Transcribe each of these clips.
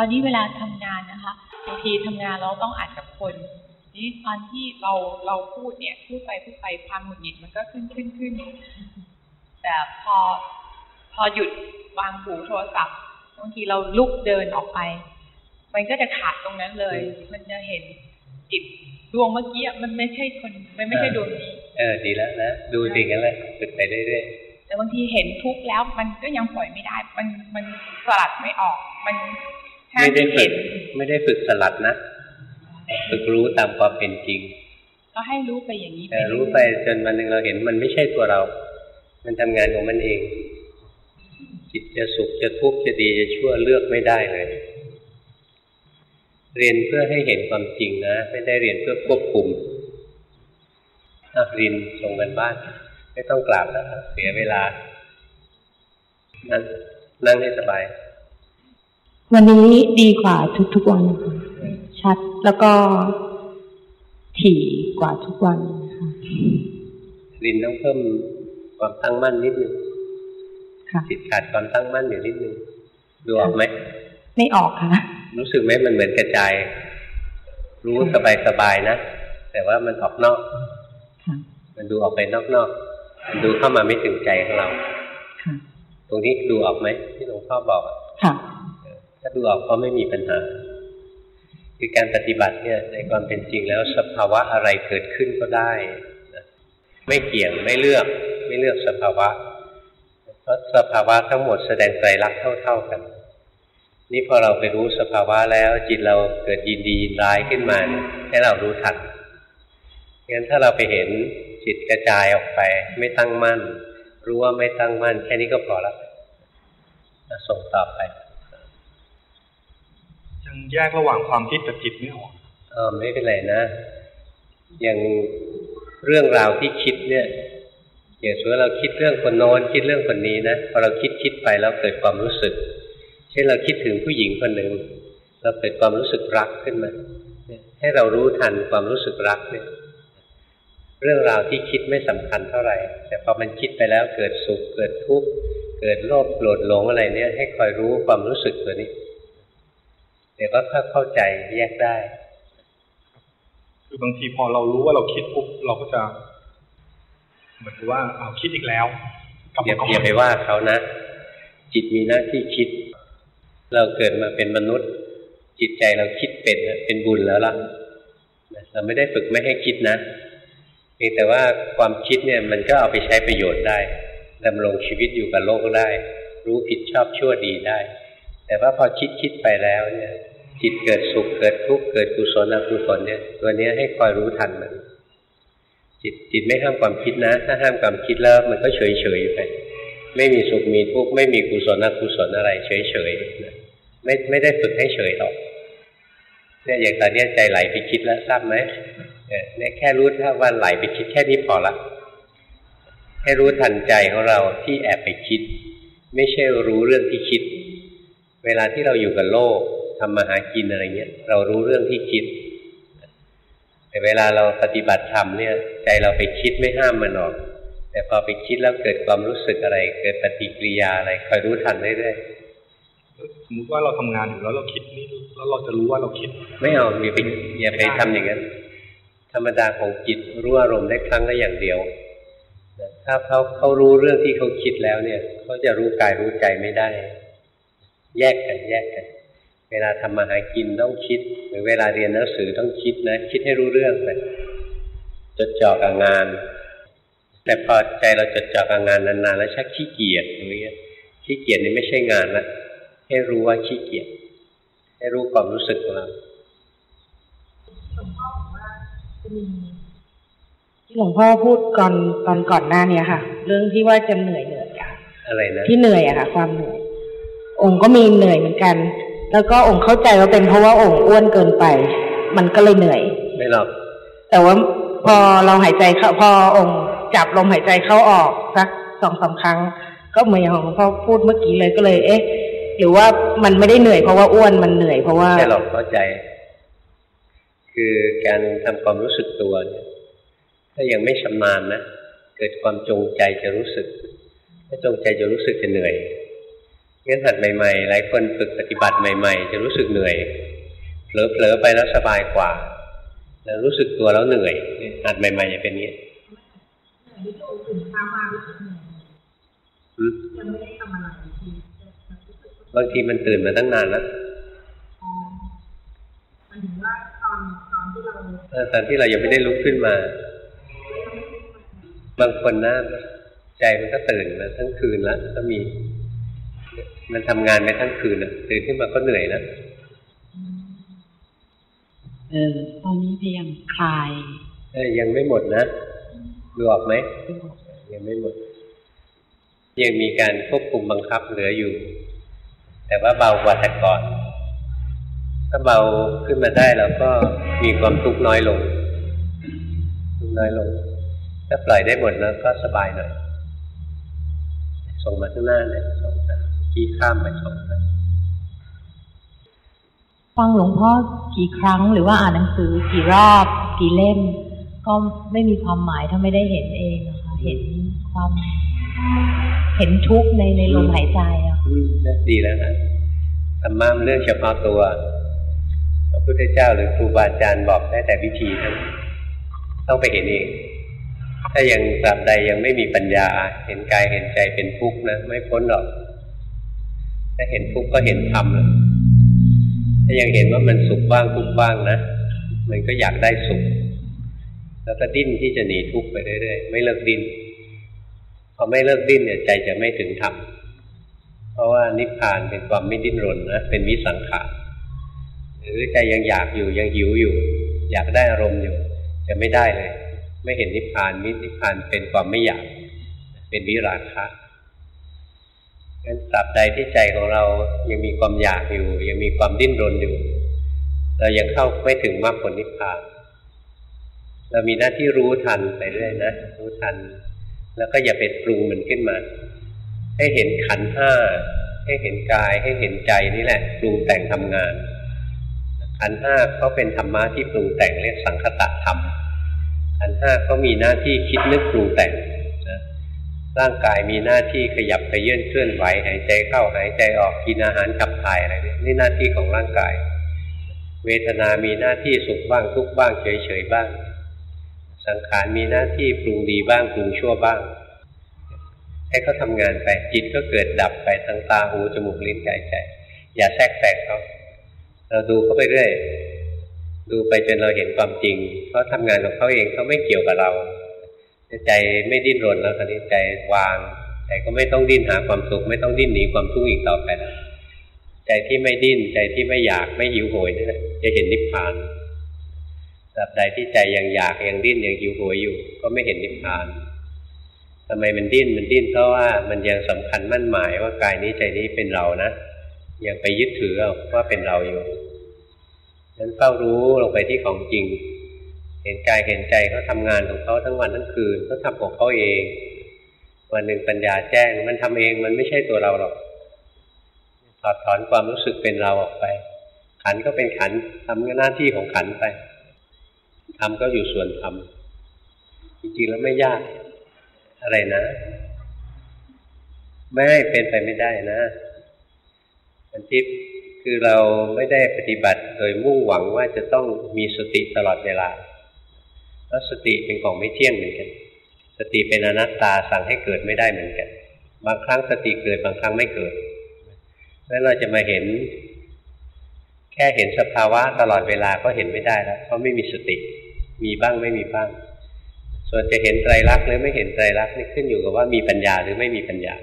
ตอนนี้เวลาทำงานนะคะบางทีทำงานเราต้องอ่านกับคน นี่ตอนที่เราเราพูดเนี่ยพูดไปพูดไปความหงุดหงิดมันก็ขึ้นขึ้นขึ้นแต่พอพอหยุดวางหูโทรศัพท์บางทีเราลุกเดินออกไป มันก็จะขาดตรงนั้นเลย มันจะเห็นจิตดวงเมื่อกี้มันไม่ใช่คนมันไม่ใช่ดวงนี้เออดีแล้วนะดูสิ่งนั้นแหละฝึกไปเรื่อยแต่บางทีเห็นทุกข์แล้วมันก็ยังปล่อยไม่ได้ มันมันสลัดไม่ออก มันๆ ไม่ได้ฝึกไม่ได้ฝึกสลัดนะฝึกรู้ตามความเป็นจริง ก็ให้รู้ไปอย่างนี้แต่รู้ไปจนวันหนึ่งเราเห็นมันไม่ใช่ตัวเรา มันทำงานของมันเอง จิตจะสุขจะทุกข์จะดีจะชั่วเลือกไม่ได้เลย เรียนเพื่อให้เห็นความจริงนะ ไม่ได้เรียนเพื่อควบคุมอะรินส่งกันบ้าน ไม่ต้องกราบแล้วเสียเวลานั่งนั่งให้สบาย วันนี้ดีกว่าทุกๆวันค่ะชัดแล้วก็ถี่กว่าทุกวันค่ะรินต้องเพิ่มความตั้งมั่นนิดนึงค่ะจิตขาดความตั้งมั่นอยู่นิดนึงดูออกไหมไม่ออกค่ะ รู้สึกไหมมันเหมือนกระจาย รู้สบายสบายๆนะ แต่ว่ามันออกนอกค่ะมันดูออกไปนอกๆมันดูเข้ามาไม่ถึงใจของเราค่ะตรงนี้ดูออกไหมที่หลวงพ่อบอกอะค่ะถ้าดูออกก็ไม่มีปัญหา คือการปฏิบัติเนี่ยในความเป็นจริงแล้วสภาวะอะไรเกิดขึ้นก็ได้นะไม่เกี่ยงไม่เลือกไม่เลือกสภาวะเพราะสภาวะทั้งหมดแสดงไตรลักเท่า ๆกัน นี่พอเราไปรู้สภาวะแล้วจิตเราเกิดยินดียินร้ายขึ้นมาให้เรารู้ทันงั้นถ้าเราไปเห็นจิตกระจายออกไป ไม่ตั้งมั่น รู้ว่าไม่ตั้งมั่น แค่นี้ก็พอแล้วอะส่งต่อไป ยังแยกระหว่างความคิดกับจิตไม่ออกเออไม่เป็นไรนะอย่างเรื่องราวที่คิดเนี่ยอย่างสมมติเราคิดเรื่องคนโน้นคิดเรื่องคนนี้นะพอเราคิดคิดไปแล้วเกิดความรู้สึก เช่นเราคิดถึงผู้หญิงคนหนึ่งเราเกิดความรู้สึกรักขึ้นมาให้เรารู้ทันความรู้สึกรักเนี่ย เรื่องราวที่คิดไม่สำคัญเท่าไหร่ แต่พอมันคิดไปแล้วเกิดสุขเกิดทุกข์เกิดโลภโกรธหลงอะไรเนี่ย ให้คอยรู้ความรู้สึกตัวนี้ เดี๋ยวก็เข้าใจแยกได้ คือบางทีพอเรารู้ว่าเราคิดปุ๊บเราก็จะเหมือนกับว่าเอาคิดอีกแล้วกลับอย่ามาก่อนอย่าไปว่าเขานะ จิตมีหน้าที่คิด เราเกิดมาเป็นมนุษย์ จิตใจเราคิดเป็นน่ะเป็นบุญแล้วล่ะเราไม่ได้ฝึกไม่ให้คิดนะเพียงแต่ว่าความคิดเนี่ยมันก็เอาไปใช้ประโยชน์ได้ดำรงชีวิตอยู่กับโลกได้ รู้ผิดชอบชั่วดีได้ แต่ว่าพอคิดคิดไปแล้วเนี่ยจิตเกิดสุขเกิดทุกข์เกิดกุศลอกุศลเนี่ยตัวเนี้ยให้คอยรู้ทันมัน จิตจิตไม่ห้ามความคิดนะ ถ้าห้ามความคิดแล้วมันก็เฉยเฉยไป ไม่มีสุขมีทุกข์ไม่มีกุศลอกุศลอะไร เฉยเฉยไม่ไม่ได้ฝึกให้เฉยหรอกเนี่ยอย่างตอนเนี้ยใจไหลไปคิดแล้วทราบไหมเนี่ยเนี่ยแค่รู้ถ้าว่าไหลไปคิดแค่นี้พอละให้รู้ทันใจของเราที่แอบไปคิด ไม่ใช่รู้เรื่องที่คิด เวลาที่เราอยู่กับโลกทำมาหากินอะไรเงี้ย เรารู้เรื่องที่คิด แต่เวลาเราปฏิบัติธรรมเนี่ย ใจเราไปคิดไม่ห้ามมันหรอก แต่พอไปคิดแล้วเกิดความรู้สึกอะไร เกิดปฏิกิริยาอะไรคอยรู้ทันเรื่อยสมมติว่าเราทำงานอยู่แล้วเราคิดนี่แล้วเราจะรู้ว่าเราคิดๆไม่เอาอย่าไปอย่าไปทำอย่างนั้นธรรมดาของจิตรู้อารมณ์ได้ครั้งละอย่างเดียวนะถ้าเขาเขารู้เรื่องที่เขาคิดแล้วเนี่ย เขาจะรู้กายรู้ใจไม่ได้ แยกกันแยกกัน เวลาทำมาหากินต้องคิด หรือเวลาเรียนหนังสือต้องคิดนะ คิดให้รู้เรื่องไปจดจ่อกับงาน แต่พอใจเราจดจ่อกับงานนานๆแล้วชักขี้เกียจอย่างเงี้ยขี้เกียจนี่ไม่ใช่งานละให้รู้ว่าขี้เกียจให้รู้ความรู้สึกของเราที่หลวงพ่อพูดก่อนตอนก่อนหน้าเนี้ยค่ะ เรื่องที่ว่าจะเหนื่อยเหนื่อยอะอะไรนะที่เหนื่อยอะค่ะ ความเหนื่อย องค์ก็มีเหนื่อยเหมือนกัน แล้วก็องค์เข้าใจว่าเป็นเพราะว่าองค์อ้วนเกินไป มันก็เลยเหนื่อย ไม่หรอก แต่ว่าพอเราหายใจเข้าพอองค์จับลมหายใจเข้าออกสักสองสามครั้ง ก็เหมือนอย่างของหลวงพ่อพูดเมื่อกี้เลยก็เลย เอ๊ะ หรือว่ามันไม่ได้เหนื่อยเพราะว่าอ้วนมันเหนื่อยเพราะว่าไม่หรอกเข้าใจ คือการทำความรู้สึกตัวเนี่ยถ้ายังไม่ชำนาญนะเกิดความจงใจจะรู้สึก ถ้าจงใจจะรู้สึกจะเหนื่อย งั้นหัดใหม่ๆ หลายคนฝึกปฏิบัติใหม่ ๆ จะรู้สึกเหนื่อยเผลอๆไปแล้วสบายกว่า แล้วรู้สึกตัวแล้วเหนื่อยหัดใหม่ๆจะเป็นอย่างนี้หืมบางทีมันตื่นมาตั้งนานแล้วเออตอนที่เรายังไม่ได้ลุกขึ้นมา บางคนนะใจมันก็ตื่นมาทั้งคืนแล้วก็มี มันทำงานไปทั้งคืนอะตื่นขึ้นมาก็เหนื่อยนะเออตอนนี้พยายามคลายเอ้ยยังไม่หมดนะดูออกไหมยังไม่หมด ยังมีการควบคุมบังคับเหลืออยู่ แต่ว่าเบากว่าแต่ก่อน ถ้าเบาขึ้นมาได้เราก็มีความทุกข์น้อยลง ทุกข์น้อยลง ถ้าปล่อยได้หมดแล้วก็สบายหน่อยส่งมาข้างหน้าเนี่ยส่งมา ขี้ข้ามไปส่งมาฟังหลวงพ่อกี่ครั้งหรือว่าอ่านหนังสือกี่รอบ กี่เล่ม ก็ไม่มีความหมายถ้าไม่ได้เห็นเองนะคะเห็นความเห็นทุกข์ในในลมหายใจอะอืมนะดีแล้วนะธรรมะมันเรื่องเฉพาะตัวพระพุทธเจ้าหรือครูบาอาจารย์บอกได้แต่วิธีนั้นต้องไปเห็นเอง ถ้ายังตราบใดยังไม่มีปัญญา เห็นกายเห็นใจเป็นทุกข์นะ ไม่พ้นหรอก ถ้าเห็นทุกข์ก็เห็นธรรมแล้วถ้ายังเห็นว่ามันสุขบ้างทุกข์บ้างนะมันก็อยากได้สุข แล้วก็ดิ้นที่จะหนีทุกข์ไปเรื่อยๆไม่เลิกดิ้นพอไม่เลิกดิ้นเนี่ยใจจะไม่ถึงธรรมเพราะว่านิพพานเป็นความไม่ดิ้นรนนะเป็นวิสังขารหรือใจยังอยากอยู่ยังหิวอยู่ อยากได้อารมณ์อยู่ จะไม่ได้เลย ไม่เห็นนิพพานนิพพานเป็นความไม่อยาก เป็นวิราคะ งั้นตราบใดที่ใจของเรายังมีความอยากอยู่ ยังมีความดิ้นรนอยู่ เรายังเข้าไม่ถึงมรรคผลนิพพานเรามีหน้าที่รู้ทันไปเรื่อยนะรู้ทัน แล้วก็อย่าไปปรุงมันขึ้นมา ให้เห็นขันห้าให้เห็นกายให้เห็นใจนี่แหละปรุงแต่งทำงานขันห้าเขาเป็นธรรมะที่ปรุงแต่งเรียกสังคตธรรมขันห้าเขามีหน้าที่คิดนึกปรุงแต่ง ร่างกายมีหน้าที่ขยับขยื่นเคลื่อนไหวหายใจเข้าหายใจออกกินอาหารขับถ่ายอะไรนี่นี่หน้าที่ของร่างกาย เวทนามีหน้าที่สุขบ้างทุกบ้างเฉยๆบ้าง สังขารมีหน้าที่ปรุงดีบ้างปรุงชั่วบ้าง ให้เขาทำงานไปจิตก็เกิดดับไปทางตาหูจมูกลิ้นกายใจ อย่าแทรกแซงเขาเราดูเขาไปเรื่อยดูไปจนเราเห็นความจริงเขาทำงานของเขาเองเขาไม่เกี่ยวกับเรา ใจไม่ดิ้นรนแล้วตอนนี้ใจวางใจก็ไม่ต้องดิ้นหาความสุข ไม่ต้องดิ้นหนีความทุกข์อีกต่อไปแล้วใจที่ไม่ดิ้นใจที่ไม่อยากไม่หิวโหยนี่แหละจะเห็นนิพพานตราบใดที่ใจยังอยากยังดิ้นยังหิวโหยอยู่ ก็ไม่เห็นนิพพานทำไมมันดิ้นมันดิ้นเพราะว่ามันยังสำคัญมั่นหมายว่ากายนี้ใจนี้เป็นเรานะยังไปยึดถือว่าเป็นเราอยู่นั้นเฝ้ารู้ลงไปที่ของจริง ห็นกายเห็นใจเขาทำงานของเขาทั้งวันทั้งคืนเขาทำของเขาเอง วันหนึ่งปัญญาแจ้ง มันทำเองมันไม่ใช่ตัวเราหรอกถอดถอนความรู้สึกเป็นเราออกไป ขันก็เป็นขันทำหน้าที่ของขันไปทำก็อยู่ส่วนทำจริงๆแล้วไม่ยากอะไรนะไม่เป็นไปไม่ได้นะอันที่คือเราไม่ได้ปฏิบัติโดยมุ่งหวังว่าจะต้องมีสติตลอดเวลา แล้วสติเป็นของไม่เที่ยงเหมือนกัน สติเป็นอนัตตาสั่งให้เกิดไม่ได้เหมือนกัน บางครั้งสติเกิดบางครั้งไม่เกิดแล้วเราจะมาเห็น แค่เห็นสภาวะตลอดเวลาก็เห็นไม่ได้แล้วเพราะไม่มีสติ มีบ้างไม่มีบ้าง ส่วนจะเห็นไตรลักษณ์หรือไม่เห็นไตรลักษณ์นี่ขึ้นอยู่กับว่ามีปัญญาหรือไม่มีปัญญา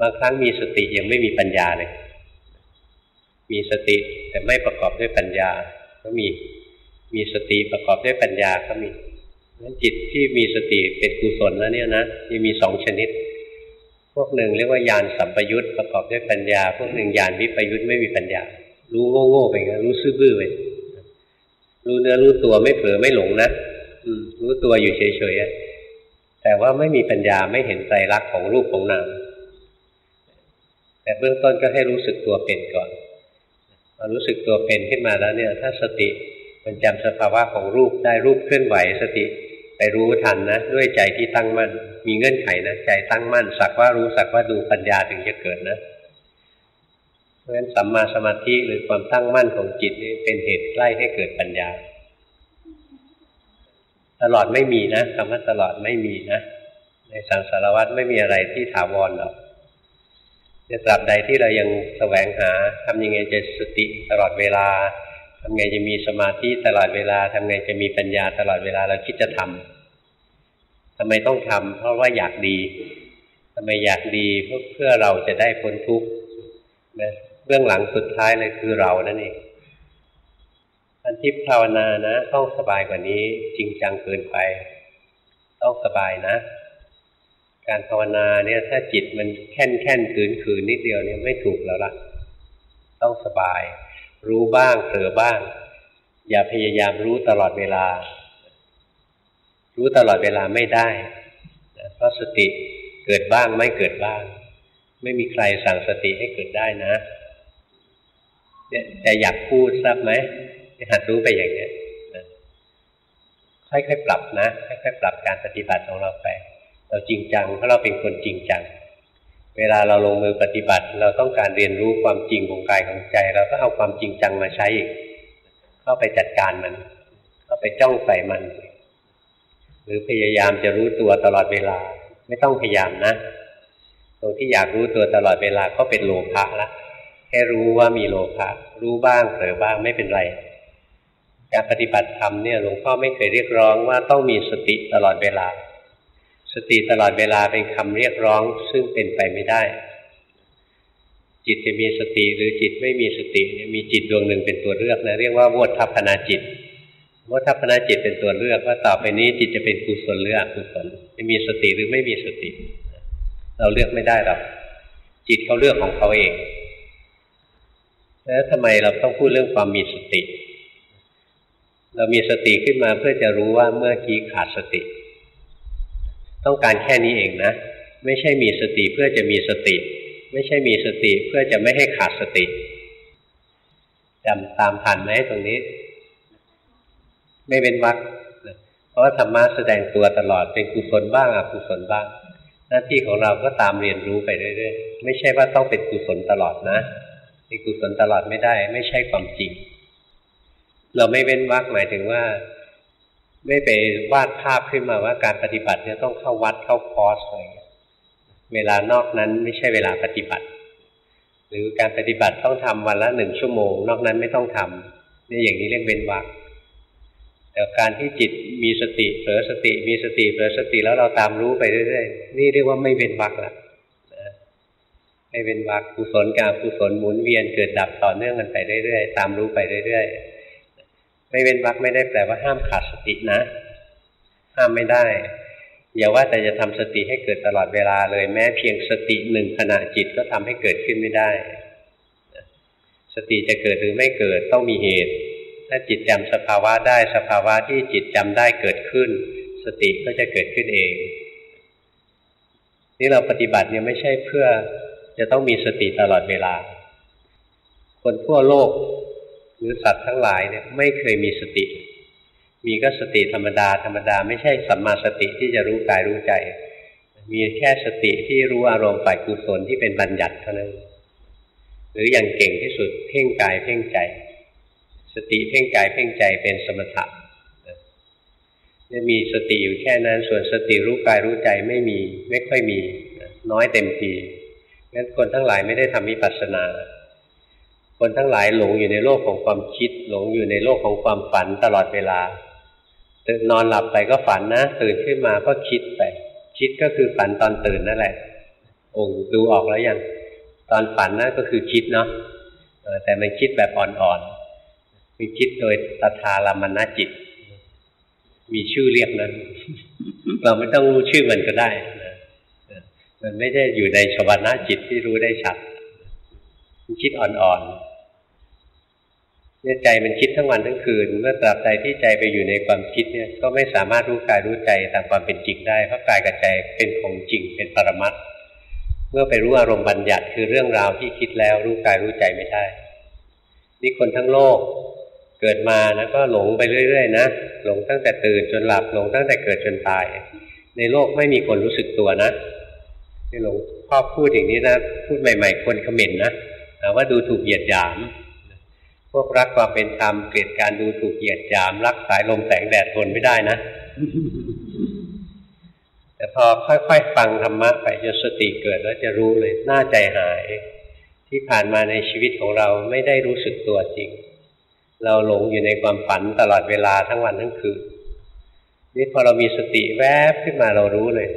บางครั้งมีสติยังไม่มีปัญญาเลย มีสติแต่ไม่ประกอบด้วยปัญญาก็มี มีสติประกอบด้วยปัญญาก็มีนั้นจิตที่มีสติเป็นกุศลแล้วเนี่ยนะจะมีสองชนิด พวกหนึ่งเรียกว่าญาณสัมปยุตประกอบด้วยปัญญา พวกหนึ่งญาณวิปยุตไม่มีปัญญา รู้โง่ๆไปงั้นรู้ซื่อบื้อไปรู้เนื้อรู้ตัวไม่เผลอไม่หลงนะอืรู้ตัวอยู่เฉยๆแต่ว่าไม่มีปัญญาไม่เห็นใจรักของรูปของนามแต่เบื้องต้นก็ให้รู้สึกตัวเป็นก่อนพอรู้สึกตัวเป็นขึ้นมาแล้วเนี่ย ถ้าสติ มันจำสภาวะของรูปได้รูปเคลื่อนไหวสติไปรู้ทันนะด้วยใจที่ตั้งมั่น มีเงื่อนไขนะใจตั้งมั่น สักว่ารู้สักว่าดูปัญญาถึงจะเกิดนะเพราะฉะนั้นสัมมาสมาธิหรือความตั้งมั่นของจิตนี่เป็นเหตุใกล้ให้เกิดปัญญา ตลอดไม่มีนะคำว่าตลอดไม่มีนะ ในสังสารวัฏไม่มีอะไรที่ถาวรหรอกจะตราบใดที่เรายังแสวงหาทำยังไงจะสติตลอดเวลา ทำไงจะมีสมาธิตลอดเวลาทำไงจะมีปัญญาตลอดเวลาเราคิดจะทำทำไมต้องทำเพราะว่าอยากดีทำไมอยากดีเพื่อเพื่อเราจะได้พ้นทุกข์นะเบื้องหลังสุดท้ายเลยคือเรานั่นเองอันที่ภาวนานะ ต้องสบายกว่านี้ จริงจังเกินไป ต้องสบายนะ การภาวนาเนี่ย ถ้าจิตมันแค่นแค่นขืนขืนนิดเดียวเนี่ยไม่ถูกแล้วล่ะ ต้องสบาย รู้บ้างเผลอบ้าง อย่าพยายามรู้ตลอดเวลา รู้ตลอดเวลาไม่ได้เพราะสติเกิดบ้างไม่เกิดบ้าง ไม่มีใครสั่งสติให้เกิดได้นะเนี่ยจะอยากพูดทราบไหมหัดรู้ไปอย่างนี้นะค่อยๆปรับนะค่อยๆปรับการปฏิบัติของเราไป เราจริงจังเพราะเราเป็นคนจริงจัง เวลาเราลงมือปฏิบัติ เราต้องการเรียนรู้ความจริงของกายของใจ เราก็เอาความจริงจังมาใช้อีกเข้าไปจัดการมัน เข้าไปจ้องใส่มัน หรือพยายามจะรู้ตัวตลอดเวลา ไม่ต้องพยายามนะ ตรงที่อยากรู้ตัวตลอดเวลาก็เป็นโลภะละแค่รู้ว่ามีโลภะรู้บ้างเผลอบ้างไม่เป็นไรการปฏิบัติธรรมเนี่ยหลวงพ่อไม่เคยเรียกร้องว่าต้องมีสติตลอดเวลา ติตลอดเวลาเป็นคำเรียกร้องซึ่งเป็นไปไม่ได้ จิตจะมีสติหรือจิตไม่มีสติมีจิตดวงหนึ่งเป็นตัวเลือกนะเรียกว่าโวทัพนาจิตโวทัพนาจิตเป็นตัวเลือกว่าต่อไปนี้จิตจะเป็นกุศลหรืออกุศลจะมีสติหรือไม่มีสติ เราเลือกไม่ได้หรอกจิตเขาเลือกของเขาเองแล้วทำไมเราต้องพูดเรื่องความมีสติ เรามีสติขึ้นมาเพื่อจะรู้ว่าเมื่อกี้ขาดสติ ต้องการแค่นี้เองนะ ไม่ใช่มีสติเพื่อจะมีสติ ไม่ใช่มีสติเพื่อจะไม่ให้ขาดสติจำตามทันไหมตรงนี้ ไม่เป็นวักเพราะว่าธรรมะแสดงตัวตลอดเป็นกุศลบ้างอกุศลบ้าง หน้าที่ของเราก็ตามเรียนรู้ไปเรื่อยๆไม่ใช่ว่าต้องเป็นกุศลตลอดนะเป็นกุศลตลอดไม่ได้ ไม่ใช่ความจริง เราไม่เว้นวักหมายถึงว่า ไม่ไปวาดภาพขึ้นมาว่าการปฏิบัติเนี่ยต้องเข้าวัดเข้าคอร์สอะไรเวลานอกนั้นไม่ใช่เวลาปฏิบัติ หรือการปฏิบัติต้องทำวันละหนึ่งชั่วโมง นอกนั้นไม่ต้องทำนี่อย่างนี้เรียกเว้นวักแต่การที่จิตมีสติเผลอสติ มีสติเผลอสติแล้วเราตามรู้ไปเรื่อยๆนี่เรียกว่าไม่เว้นวักละไม่เป็นวักกุศลกับกุศลหมุนเวียนเกิดดับต่อเนื่องกันไปเรื่อยๆตามรู้ไปเรื่อยๆ ไม่เป็นวักไม่ได้แปลว่าห้ามขาดสตินะ ห้ามไม่ได้ อย่าว่าแต่จะทำสติให้เกิดตลอดเวลาเลย แม้เพียงสติหนึ่งขณะจิตก็ทำให้เกิดขึ้นไม่ได้ สติจะเกิดหรือไม่เกิดต้องมีเหตุ ถ้าจิตจำสภาวะได้สภาวะที่จิตจำได้เกิดขึ้น สติก็จะเกิดขึ้นเอง นี่เราปฏิบัติเนี่ยไม่ใช่เพื่อจะต้องมีสติตลอดเวลา คนทั่วโลก หรือสัตว์ทั้งหลายเนี่ยไม่เคยมีสติ มีก็สติธรรมดาธรรมดาไม่ใช่สัมมาสติที่จะรู้กายรู้ใจ มีแค่สติที่รู้อารมณ์ฝ่ายกุศลที่เป็นบัญญัติเท่านั้น หรืออย่างเก่งที่สุดเพ่งกายเพ่งใจ สติเพ่งกายเพ่งใจเป็นสมถะเนี่ยมีสติอยู่แค่นั้น ส่วนสติรู้กายรู้ใจไม่มี ไม่ค่อยมี น้อยเต็มทีงั้นคนทั้งหลายไม่ได้ทำวิปัสสนา คนทั้งหลายหลงอยู่ในโลกของความคิด หลงอยู่ในโลกของความฝันตลอดเวลาตื่นนอนหลับไปก็ฝันนะตื่นขึ้นมาก็คิดไป คิดก็คือฝันตอนตื่นนั่นแหละ องค์ดูออกแล้วยังตอนฝันนั่นก็คือคิดเนาะแต่มันคิดแบบอ่อนๆคือคิดโดยตถาลามณจิต มีชื่อเรียกนั้นเราไม่ต้องรู้ชื่อมันก็ได้มันไม่ได้อยู่ในชวนาจิตที่รู้ได้ชัดมันคิดอ่อนๆ เนี่ยใจมันคิดทั้งวันทั้งคืน เมื่อตราบใดที่ใจไปอยู่ในความคิดเนี่ยก็ไม่สามารถรู้กายรู้ใจตามความเป็นจริงได้เพราะกายกับใจเป็นของจริงเป็นปรมัตเมื่อไปรู้อารมณ์บัญญัติคือเรื่องราวที่คิดแล้วรู้กายรู้ใจไม่ได้ นี่คนทั้งโลกเกิดมานะก็หลงไปเรื่อยๆนะหลงตั้งแต่ตื่นจนหลับหลงตั้งแต่เกิดจนตาย ในโลกไม่มีคนรู้สึกตัวนะที่หลวงพ่อพูดอย่างนี้นะพูดใหม่ ๆ คนเขม่นนะว่าดูถูกเหยียดหยาม วกรักความเป็นธรรมเกลียดการดูถูกเหยียดหยาม รักสายลมแสงแดดทนไม่ได้นะ แต่พอค่อยๆฟังธรรมะไปจนสติเกิดแล้วจะรู้เลยหน้าใจหาย ที่ผ่านมาในชีวิตของเราไม่ได้รู้สึกตัวจริง เราหลงอยู่ในความฝันตลอดเวลาทั้งวันทั้งคืนนี่พอเรามีสติแวบขึ้นมาเรารู้เลย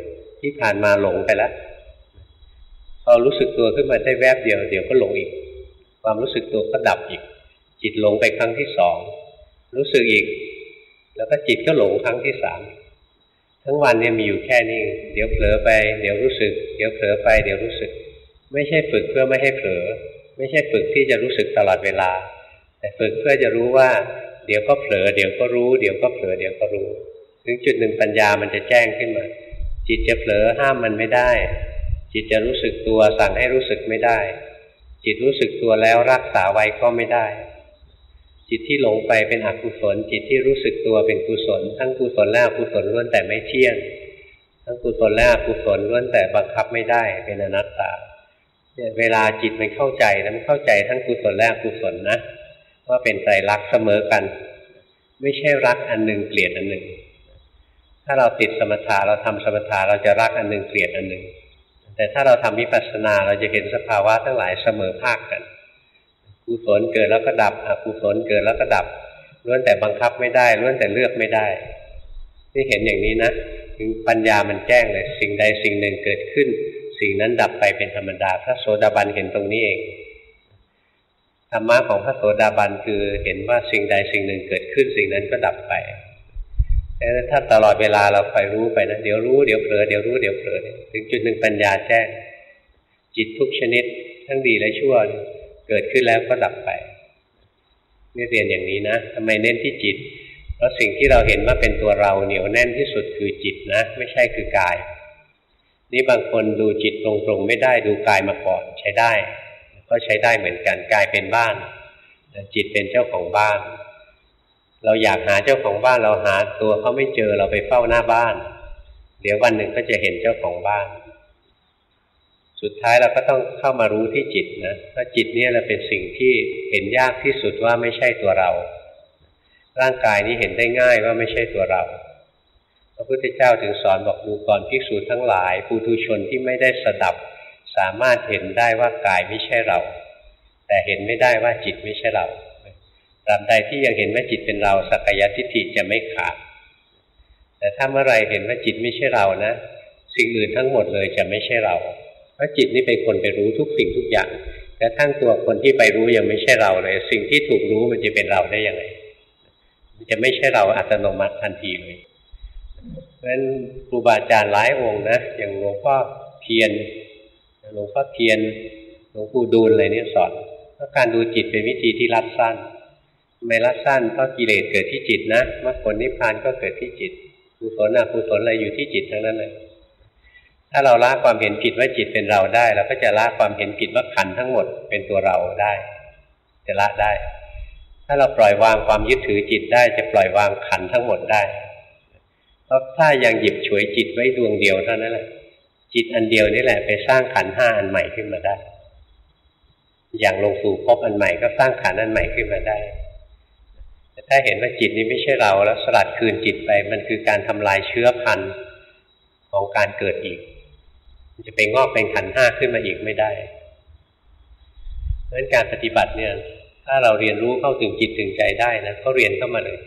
ที่ผ่านมาหลงไปแล้วพอรู้สึกตัวขึ้นมาได้แวบเดียวเดี๋ยวก็หลงอีก ความรู้สึกตัวก็ดับอีก จิตหลงไปครั้งที่สองรู้สึกอีก แล้วก็จิตก็หลงครั้งที่สามทั้งวันเนี่ยมีอยู่แค่นี้ เดี๋ยวเผลอไป เดี๋ยวรู้สึก เดี๋ยวเผลอไป เดี๋ยวรู้สึก ไม่ใช่ฝึกเพื่อไม่ให้เผลอ ไม่ใช่ฝึกที่จะรู้สึกตลอดเวลา แต่ฝึกเพื่อจะรู้ว่า เดี๋ยวก็เผลอ เดี๋ยวก็รู้ เดี๋ยวก็เผลอ เดี๋ยวก็รู้ ถึงจุดหนึ่งปัญญามันจะแจ้งขึ้นมา จิตจะเผลอห้ามมันไม่ได้ จิตจะรู้สึกตัวสั่งให้รู้สึกไม่ได้ จิตรู้สึกตัวแล้วรักษาไว้ก็ไม่ได้ จิตที่หลงไปเป็นอกุศล จิตที่รู้สึกตัวเป็นกุศล ทั้งกุศลและอกุศลล้วนแต่ไม่เที่ยง ทั้งกุศลและอกุศลล้วนแต่บังคับไม่ได้เป็นอนัตตาเนี่ยเวลาจิตมันเข้าใจนะมันเข้าใจทั้งกุศลและอกุศลนะว่าเป็นใจรักเสมอกัน ไม่ใช่รักอันหนึ่งเกลียดอันหนึ่ง ถ้าเราติดสมถะเราทำสมถะเราจะรักอันหนึ่งเกลียดอันหนึ่ง แต่ถ้าเราทำวิปัสสนาเราจะเห็นสภาวะทั้งหลายเสมอภาคกัน กุศลเกิดแล้วก็ดับอกุศลเกิดแล้วก็ดับล้วนแต่บังคับไม่ได้ล้วนแต่เลือกไม่ได้ที่เห็นอย่างนี้นะถึงปัญญามันแจ้งเลยสิ่งใดสิ่งหนึ่งเกิดขึ้น สิ่งนั้นดับไปเป็นธรรมดา พระโสดาบันเห็นตรงนี้เองธรรมะของพระโสดาบันคือเห็นว่าสิ่งใดสิ่งหนึ่งเกิดขึ้น สิ่งนั้นก็ดับไปแต่ถ้าตลอดเวลาเราคอยรู้ไปนะเดี๋ยวรู้เดี๋ยวเผลอเดี๋ยวรู้เดี๋ยวเผลอถึงจุดหนึ่งปัญญาแจ้ง จิตทุกชนิด ทั้งดีและชั่ว เกิดขึ้นแล้วก็ดับไปนี่เรียนอย่างนี้นะทำไมเน้นที่จิต เพราะสิ่งที่เราเห็นว่าเป็นตัวเราเหนียวแน่นที่สุดคือจิตนะ ไม่ใช่คือกาย นี่บางคนดูจิตตรงๆไม่ได้ดูกายมาก่อนใช้ได้ ก็ใช้ได้เหมือนกันกายเป็นบ้าน จิตเป็นเจ้าของบ้าน เราอยากหาเจ้าของบ้านเราหาตัวเขาไม่เจอเราไปเฝ้าหน้าบ้าน เดี๋ยววันหนึ่งก็จะเห็นเจ้าของบ้าน สุดท้ายเราก็ต้องเข้ามารู้ที่จิตนะว่าจิตเนี่ยเราเป็นสิ่งที่เห็นยากที่สุดว่าไม่ใช่ตัวเรา ร่างกายนี้เห็นได้ง่ายว่าไม่ใช่ตัวเรา พระพุทธเจ้าถึงสอนบอกดูก่อนภิกษุทั้งหลายปุถุชนที่ไม่ได้สดับ สามารถเห็นได้ว่ากายไม่ใช่เรา แต่เห็นไม่ได้ว่าจิตไม่ใช่เราตราบใดที่ยังเห็นว่าจิตเป็นเราสักยทิฏฐิจะไม่ขาด แต่ถ้าเมื่อไรเห็นว่าจิตไม่ใช่เรานะ สิ่งอื่นทั้งหมดเลยจะไม่ใช่เรา ราะจิตนี่เป็นคนไปรู้ทุกสิ่งทุกอย่างแต่ทั้งตัวคนที่ไปรู้ยังไม่ใช่เราเลย สิ่งที่ถูกรู้มันจะเป็นเราได้ยังไงมันจะไม่ใช่เราอัตโนมัติทันทีเลยเพราะฉะนั้นครูบาอาจารย์หลายองค์นะอย่างหลวงพ่อเทียนหลวงพ่อเทียนหลวงปู่ดูลอะไรเนี่ยสอนว่าการดูจิตเป็นวิธีที่รัดสั้นไม่รัดสั้นเพราะกิเลสเกิดที่จิตนะมรรคผลนิพพานก็เกิดที่จิตกุศลอกุศลอะไรอยู่ที่จิตทั้งนั้นเลย ถ้าเราละความเห็นผิดว่าจิตเป็นเราได้เราก็จะละความเห็นผิดว่าขันทั้งหมดเป็นตัวเราได้ จะละได้ ถ้าเราปล่อยวางความยึดถือจิตได้ จะปล่อยวางขันทั้งหมดได้เพราะถ้ายังหยิบฉวยจิตไว้ดวงเดียวเท่านั้นแหละจิตอันเดียวนี่แหละไปสร้างขันห้าอันใหม่ขึ้นมาได้ อย่างลงสู่พบอันใหม่ก็สร้างขันอันใหม่ขึ้นมาได้ แต่ถ้าเห็นว่าจิตนี้ไม่ใช่เราแล้วสลัดคืนจิตไป มันคือการทำลายเชื้อพันธุ์ของการเกิดอีก จะไปงอกเป็นขันห้าขึ้นมาอีกไม่ได้เพราะฉะนั้นการปฏิบัติเนี่ย ถ้าเราเรียนรู้เข้าถึงจิตถึงใจได้นะก็เรียนเข้ามาเลย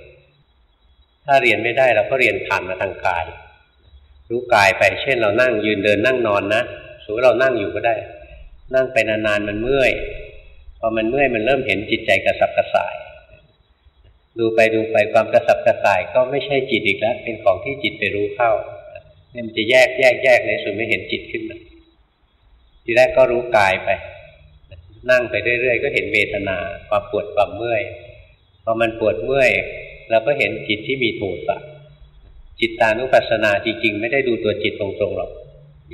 ถ้าเรียนไม่ได้เราก็เรียนผ่านมาทางกาย รู้กายไปเช่นเรานั่งยืนเดินนั่งนอนนะสมมติเรานั่งอยู่ก็ได้ นั่งไปนานๆมันเมื่อยพอมันเมื่อยมันเริ่มเห็นจิตใจกระสับกระส่าย ดูไปดูไปความกระสับกระส่ายก็ไม่ใช่จิตอีกแล้วเป็นของที่จิตไปรู้เข้า เนี่ยมันจะแยกแยกแยกในส่วนไม่เห็นจิตขึ้นมาทีแรกก็รู้กายไป นั่งไปเรื่อยๆก็เห็นเวทนาความปวดความเมื่อยพอมันปวดเมื่อยเราก็เห็นจิตที่มีโทสะจิตตานุปัสสนาจริงๆ ไม่ได้ดูตัวจิตตรงๆหรอก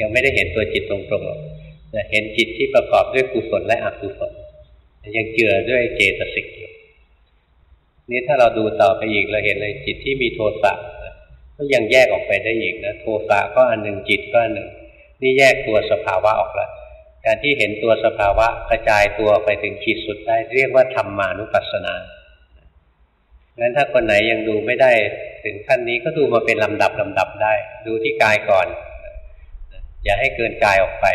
ยังไม่ได้เห็นตัวจิตตรงๆหรอกแต่เห็นจิตที่ประกอบด้วยกุศลและอกุศลยังเจือด้วยเจตสิกอยู่นี่ถ้าเราดูต่อไปอีกเราเห็นเลยจิตที่มีโทสะ ก็ยังแยกออกไปได้อีกนะโทสะก็อันหนึ่งจิตก็อันหนึ่ง นี่แยกตัวสภาวะออกแล้วการที่เห็นตัวสภาวะกระจายตัวไปถึงขีดสุดได้ เรียกว่าธรรมานุปัสสนางั้นถ้าคนไหนยังดูไม่ได้ถึงขั้นนี้ก็ดูมาเป็นลำดับลำดับได้ ดูที่กายก่อน อย่าให้เกินกายออกไป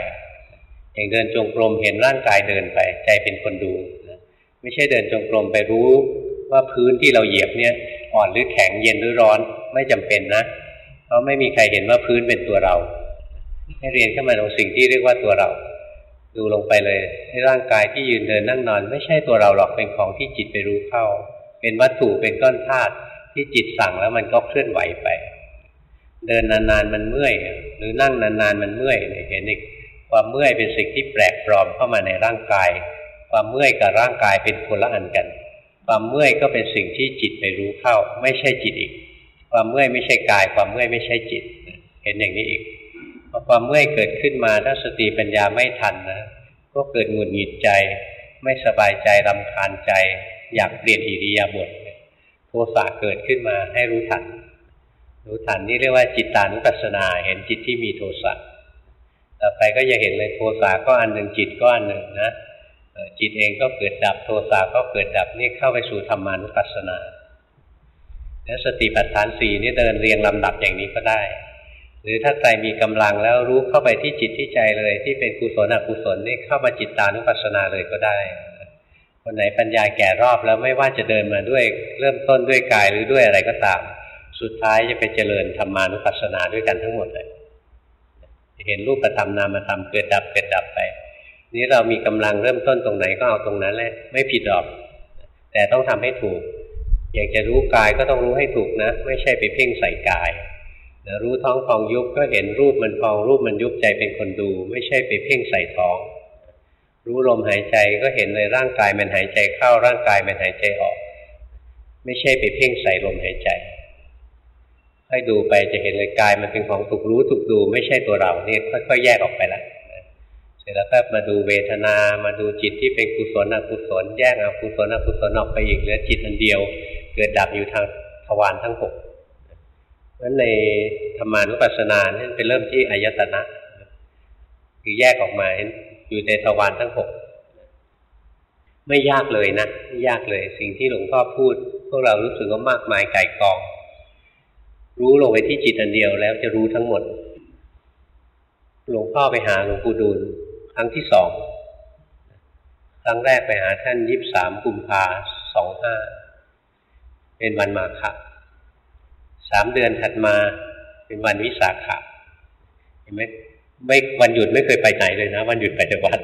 อย่างเดินจงกรมเห็นร่างกายเดินไป ใจเป็นคนดู ไม่ใช่เดินจงกรมไปรู้ว่าพื้นที่เราเหยียบเนี่ย อ่อนหรือแข็งเย็นหรือร้อนไม่จำเป็นนะ เพราะไม่มีใครเห็นว่าพื้นเป็นตัวเรา ให้เรียนขึ้นมาตรงสิ่งที่เรียกว่าตัวเรา ดูลงไปเลยให้ร่างกายที่ยืนเดินนั่งนอน ไม่ใช่ตัวเราหรอกเป็นของที่จิตไปรู้เข้า เป็นวัตถุเป็นก้อนธาตุที่จิตสั่งแล้วมันก็เคลื่อนไหวไป เดินนานๆมันเมื่อย หรือนั่งนานๆมันเมื่อยเห็นอีกความเมื่อยเป็นสิ่งที่แปลกปลอมเข้ามาในร่างกาย ความเมื่อยกับร่างกายเป็นคนละอันกัน ความเมื่อยก็เป็นสิ่งที่จิตไปรู้เข้า ไม่ใช่จิตอีก ความเมื่อยไม่ใช่กาย ความเมื่อยไม่ใช่จิต เห็นอย่างนี้อีกพอความเมื่อยเกิดขึ้นมาถ้าสติปัญญาไม่ทันนะก็เกิดหงุดหงิดใจ ไม่สบายใจรำคาญใจ อยากเปลี่ยนอิริยาบถโทสะเกิดขึ้นมาให้รู้ทัน รู้ทันนี่เรียกว่าจิตตานุปัสสนา เห็นจิตที่มีโทสะต่อไปก็จะเห็นเลยโทสะก็อันหนึ่งจิตก็อันหนึ่งนะ จิตเองก็เกิดดับโทสะก็เกิดดับนี่เข้าไปสู่ธรรมานุปัสสนาแล้วสติปัฏฐานสี่นี่เดินเรียงลำดับอย่างนี้ก็ได้ หรือถ้าใครมีกำลังแล้วรู้เข้าไปที่จิตที่ใจเลย ที่เป็นกุศลอกุศลนี่เข้ามาจิตตานุปัสสนาเลยก็ได้คนไหนปัญญาแก่รอบแล้วไม่ว่าจะเดินมาด้วยเริ่มต้นด้วยกายหรือด้วยอะไรก็ตาม สุดท้ายจะไปเจริญธรรมานุปัสสนาด้วยกันทั้งหมดเลยจะเห็นรูปธรรมนามธรรมเกิดดับเกิดดับไป นี้เรามีกำลังเริ่มต้นตรงไหนก็เอาตรงนั้นแหละไม่ผิดหรอก แต่ต้องทำให้ถูก อยากจะรู้กายก็ต้องรู้ให้ถูกนะ ไม่ใช่ไปเพ่งใส่กายนะรู้ท้องฟองยุบก็เห็นรูปมันฟองรูปมันยุบใจเป็นคนดู ไม่ใช่ไปเพ่งใส่ท้อง รู้ลมหายใจก็เห็นเลยร่างกายมันหายใจเข้าร่างกายมันหายใจออก ไม่ใช่ไปเพ่งใส่ลมหายใจค่อยดูไปจะเห็นเลยกายมันเป็นของถูกรู้ถูกดู ไม่ใช่ตัวเราเนี่ยค่อยๆแยกออกไปละ ร็จแล้วก็มาดูเวทนา มาดูจิตที่เป็นกุศลอกุศลแยกอกุศลอกุศลออกไปอีกเหลือจิตอันเดียว เกิดดับอยู่ทางทวารทั้งหกเพราะในธรรมานุปัสสนาเนี่ยเป็นเริ่มที่อายตนะ คือแยกออกมาอยู่ในทวารทั้งหกไม่ยากเลยนะไม่ยากเลย สิ่งที่หลวงพ่อพูด พวกเรารู้สึกว่ามากมายไก่กอง รู้ลงไปที่จิตอันเดียวแล้วจะรู้ทั้งหมด หลวงพ่อไปหาหลวงปู่ดูล ครั้งที่สองครั้งแรกไปหาท่านยิบสามกุมภาสองห้าเป็นวันมาฆะสามเดือนถัดมาเป็นวันวิสาขะเห็นไหมไม่วันหยุดไม่เคยไปไหนเลยนะ วันหยุดไปแต่วัด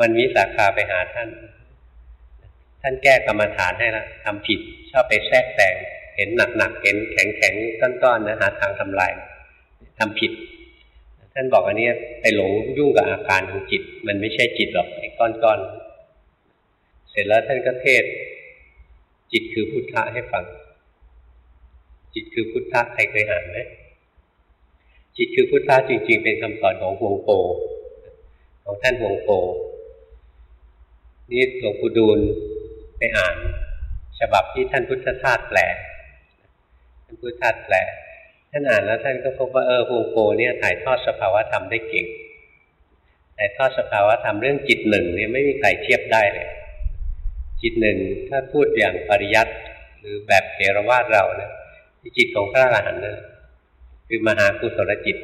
วันวิสาขาไปหาท่าน ท่านแก้กรรมฐานให้ละทำผิด ชอบไปแทรกแต่ง เห็นหนักๆเห็นแข็งๆก้อนๆนะหาทางทำลายทำผิด ท่านบอกอันนี้ไปหลงยุ่งกับอาการของจิต มันไม่ใช่จิตหรอกไอ้ก้อนๆ เสร็จแล้วท่านก็เทศ จิตคือพุทธะให้ฟัง จิตคือพุทธะใครเคยอ่านไหมจิตคือพุทธะจริง ๆ เป็นคำสอนของหวงโปของท่านหวงโปนี่หลวงปู่ดูลไปอ่าน ฉบับที่ท่านพุทธทาสแปลท่านพุทธทาสแปล ท่านอ่านแล้วท่านก็พบว่าเออฮวงโปเนี่ยถ่ายทอดสภาวะธรรมได้เก่งถ่ายทอดสภาวะธรรมเรื่องจิตหนึ่งเนี่ยไม่มีใครเทียบได้เลย จิตหนึ่งถ้าพูดอย่างปริยัติหรือแบบเทรวาสเราเนี่ยจิตของพระอรหันต์นะคือมหากุศลจิต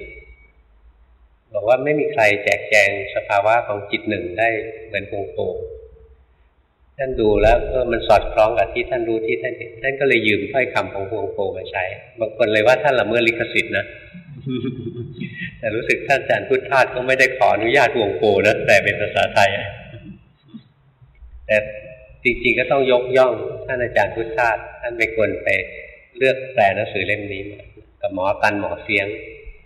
บอกว่าไม่มีใครแจกแจงสภาวะของจิตหนึ่งได้เหมือนฮวงโป ท่านดูแล้วเออมันสอดคล้องกับที่ท่านรู้ที่ท่านเห็นท่านก็เลยยืมถ้อยคำของฮวงโปมาใช้บางคนเลยว่าท่านละเมิดลิขสิทธิ์นะแต่รู้สึกท่านอาจารย์พุทธทาสก็ไม่ได้ขออนุญาตฮวงโปนะแต่เป็นภาษาไทยแต่จริงๆก็ต้องยกย่องท่านอาจารย์พุทธทาสท่านเป็นคนไปเลือกแปลหนังสือเล่มนี้มากับหมอตันหมอเสียง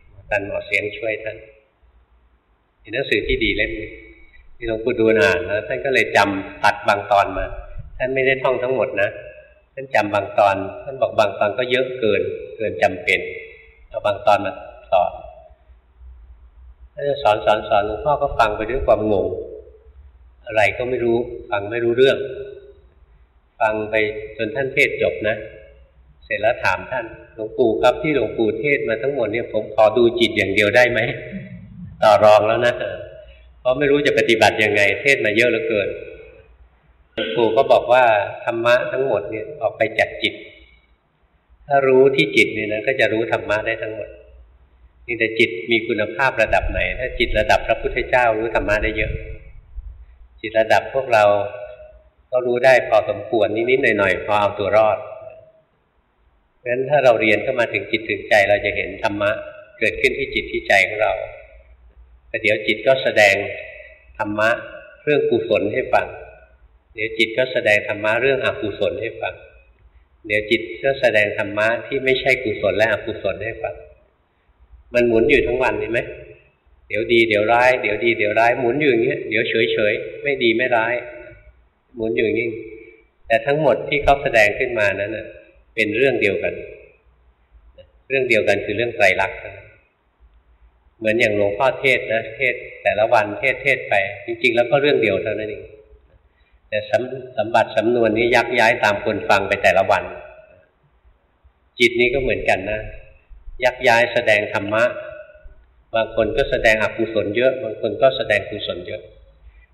หมอตันหมอเสียงช่วยท่านเป็นหนังสือที่ดีเล่มนี้ หลวงปู่ดูลอ่านแล้วท่านก็เลยจำตัดบางตอนมา ท่านไม่ได้ท่องทั้งหมดนะท่านจำบางตอน ท่านบอกบางตอนก็เยอะเกิน เกินจำเป็นเอาบางตอนมาสอนท่านสอนสอนสอนหลวงพ่อก็ฟังไปด้วยความงงอะไรก็ไม่รู้ ฟังไม่รู้เรื่อง ฟังไปจนท่านเทศจบนะ เสร็จแล้วถามท่านหลวงปู่ครับที่หลวงปู่เทศมาทั้งหมดเนี่ยผมขอดูจิตอย่างเดียวได้ไหมต่อรองแล้วนะ เพราะไม่รู้จะปฏิบัติยังไง เทศมาเยอะเหลือเกินครูก็บอกว่าธรรมะทั้งหมดเนี่ยออกไปจากจิต ถ้ารู้ที่จิตเนี่ยนะก็จะรู้ธรรมะได้ทั้งหมดนี่แต่จิตมีคุณภาพระดับไหน ถ้าจิตระดับพระพุทธเจ้ารู้ธรรมะได้เยอะ จิตระดับพวกเราก็รู้ได้พอสมควรนิดๆหน่อยๆพอเอาตัวรอดเพราะฉะนั้นถ้าเราเรียนเข้ามาถึงจิตถึงใจเราจะเห็นธรรมะเกิดขึ้นที่จิตที่ใจของเรา แต่เดี๋ยวจิตก็แสดงธรรมะเรื่องกุศลให้ฟัง เดี๋ยวจิตก็แสดงธรรมะเรื่องอกุศลให้ฟัง เดี๋ยวจิตก็แสดงธรรมะที่ไม่ใช่กุศลและอกุศลให้ฟัง มันหมุนอยู่ทั้งวันเห็นไหมเดี๋ยวดีเดี๋ยวร้าย เดี๋ยวดีเดี๋ยวร้ายหมุนอยู่อย่างเงี้ย เดี๋ยวเฉยเฉยไม่ดีไม่ร้าย หมุนอยู่อย่างนี้แต่ทั้งหมดที่เขาแสดงขึ้นมานั้นเป็นเรื่องเดียวกัน เรื่องเดียวกันคือเรื่องไตรลักษณ์ เหมือนอย่างหลวงพ่อเทศนะเทศแต่ละวันเทศเทศไป จริง ๆ แล้วก็เรื่องเดียวเท่านั้นเองแต่สมบัติสำนวนนี้ยักย้ายตามคนฟังไปแต่ละวัน จิตนี้ก็เหมือนกันนะยักย้ายแสดงธรรมะ บางคนก็แสดงอกุศลเยอะ บางคนก็แสดงกุศลเยอะ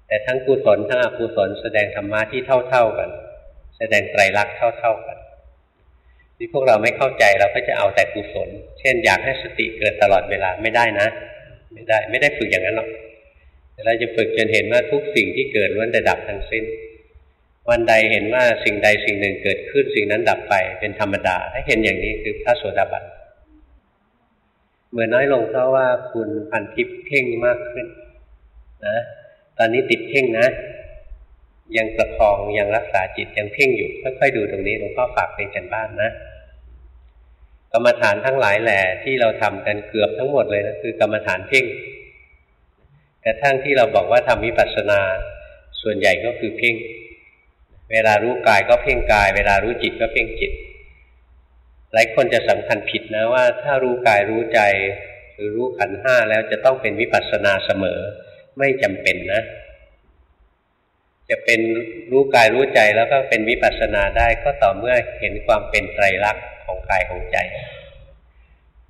แต่ทั้งกุศลทั้งอกุศลแสดงธรรมะที่เท่า ๆกัน แสดงไตรลักษณ์เท่า ๆกัน ที่พวกเราไม่เข้าใจเราก็จะเอาแต่กุศล เช่น อยากให้สติเกิดตลอดเวลาไม่ได้นะ ไม่ได้ไม่ได้ฝึกอย่างนั้นหรอกแต่เราจะฝึกจนเห็นว่าทุกสิ่งที่เกิดล้วนแต่ดับทั้งสิ้น วันใดเห็นว่าสิ่งใดสิ่งหนึ่งเกิดขึ้นสิ่งนั้นดับไปเป็นธรรมดา ถ้าเห็นอย่างนี้คือพระโสดาบันเมื่อน้อยลงเพราะว่าคุณพันทิพย์เพ่งมากขึ้นนะตอนนี้ติดเพ่งนะ ยังประคองยังรักษาจิตยังเพ่งอยู่ค่อยๆดูตรงนี้หลวงพ่อฝากเป็นกันบ้านนะ กรรมฐานทั้งหลายแหล่ที่เราทำกันเกือบทั้งหมดเลยนะคือกรรมฐานเพ่งแต่ทั้งที่เราบอกว่าทำวิปัสสนา ส่วนใหญ่ก็คือเพ่ง เวลารู้กายก็เพ่งกาย เวลารู้จิตก็เพ่งจิต หลายคนจะสำคัญผิดนะว่า ถ้ารู้กายรู้ใจหรือรู้ขันห้าแล้วจะต้องเป็นวิปัสสนาเสมอ ไม่จำเป็นนะ จะเป็นรู้กายรู้ใจแล้วก็เป็นวิปัสสนาได้ก็ต่อเมื่อเห็นความเป็นไตรลักษณ์ ของกายของใจ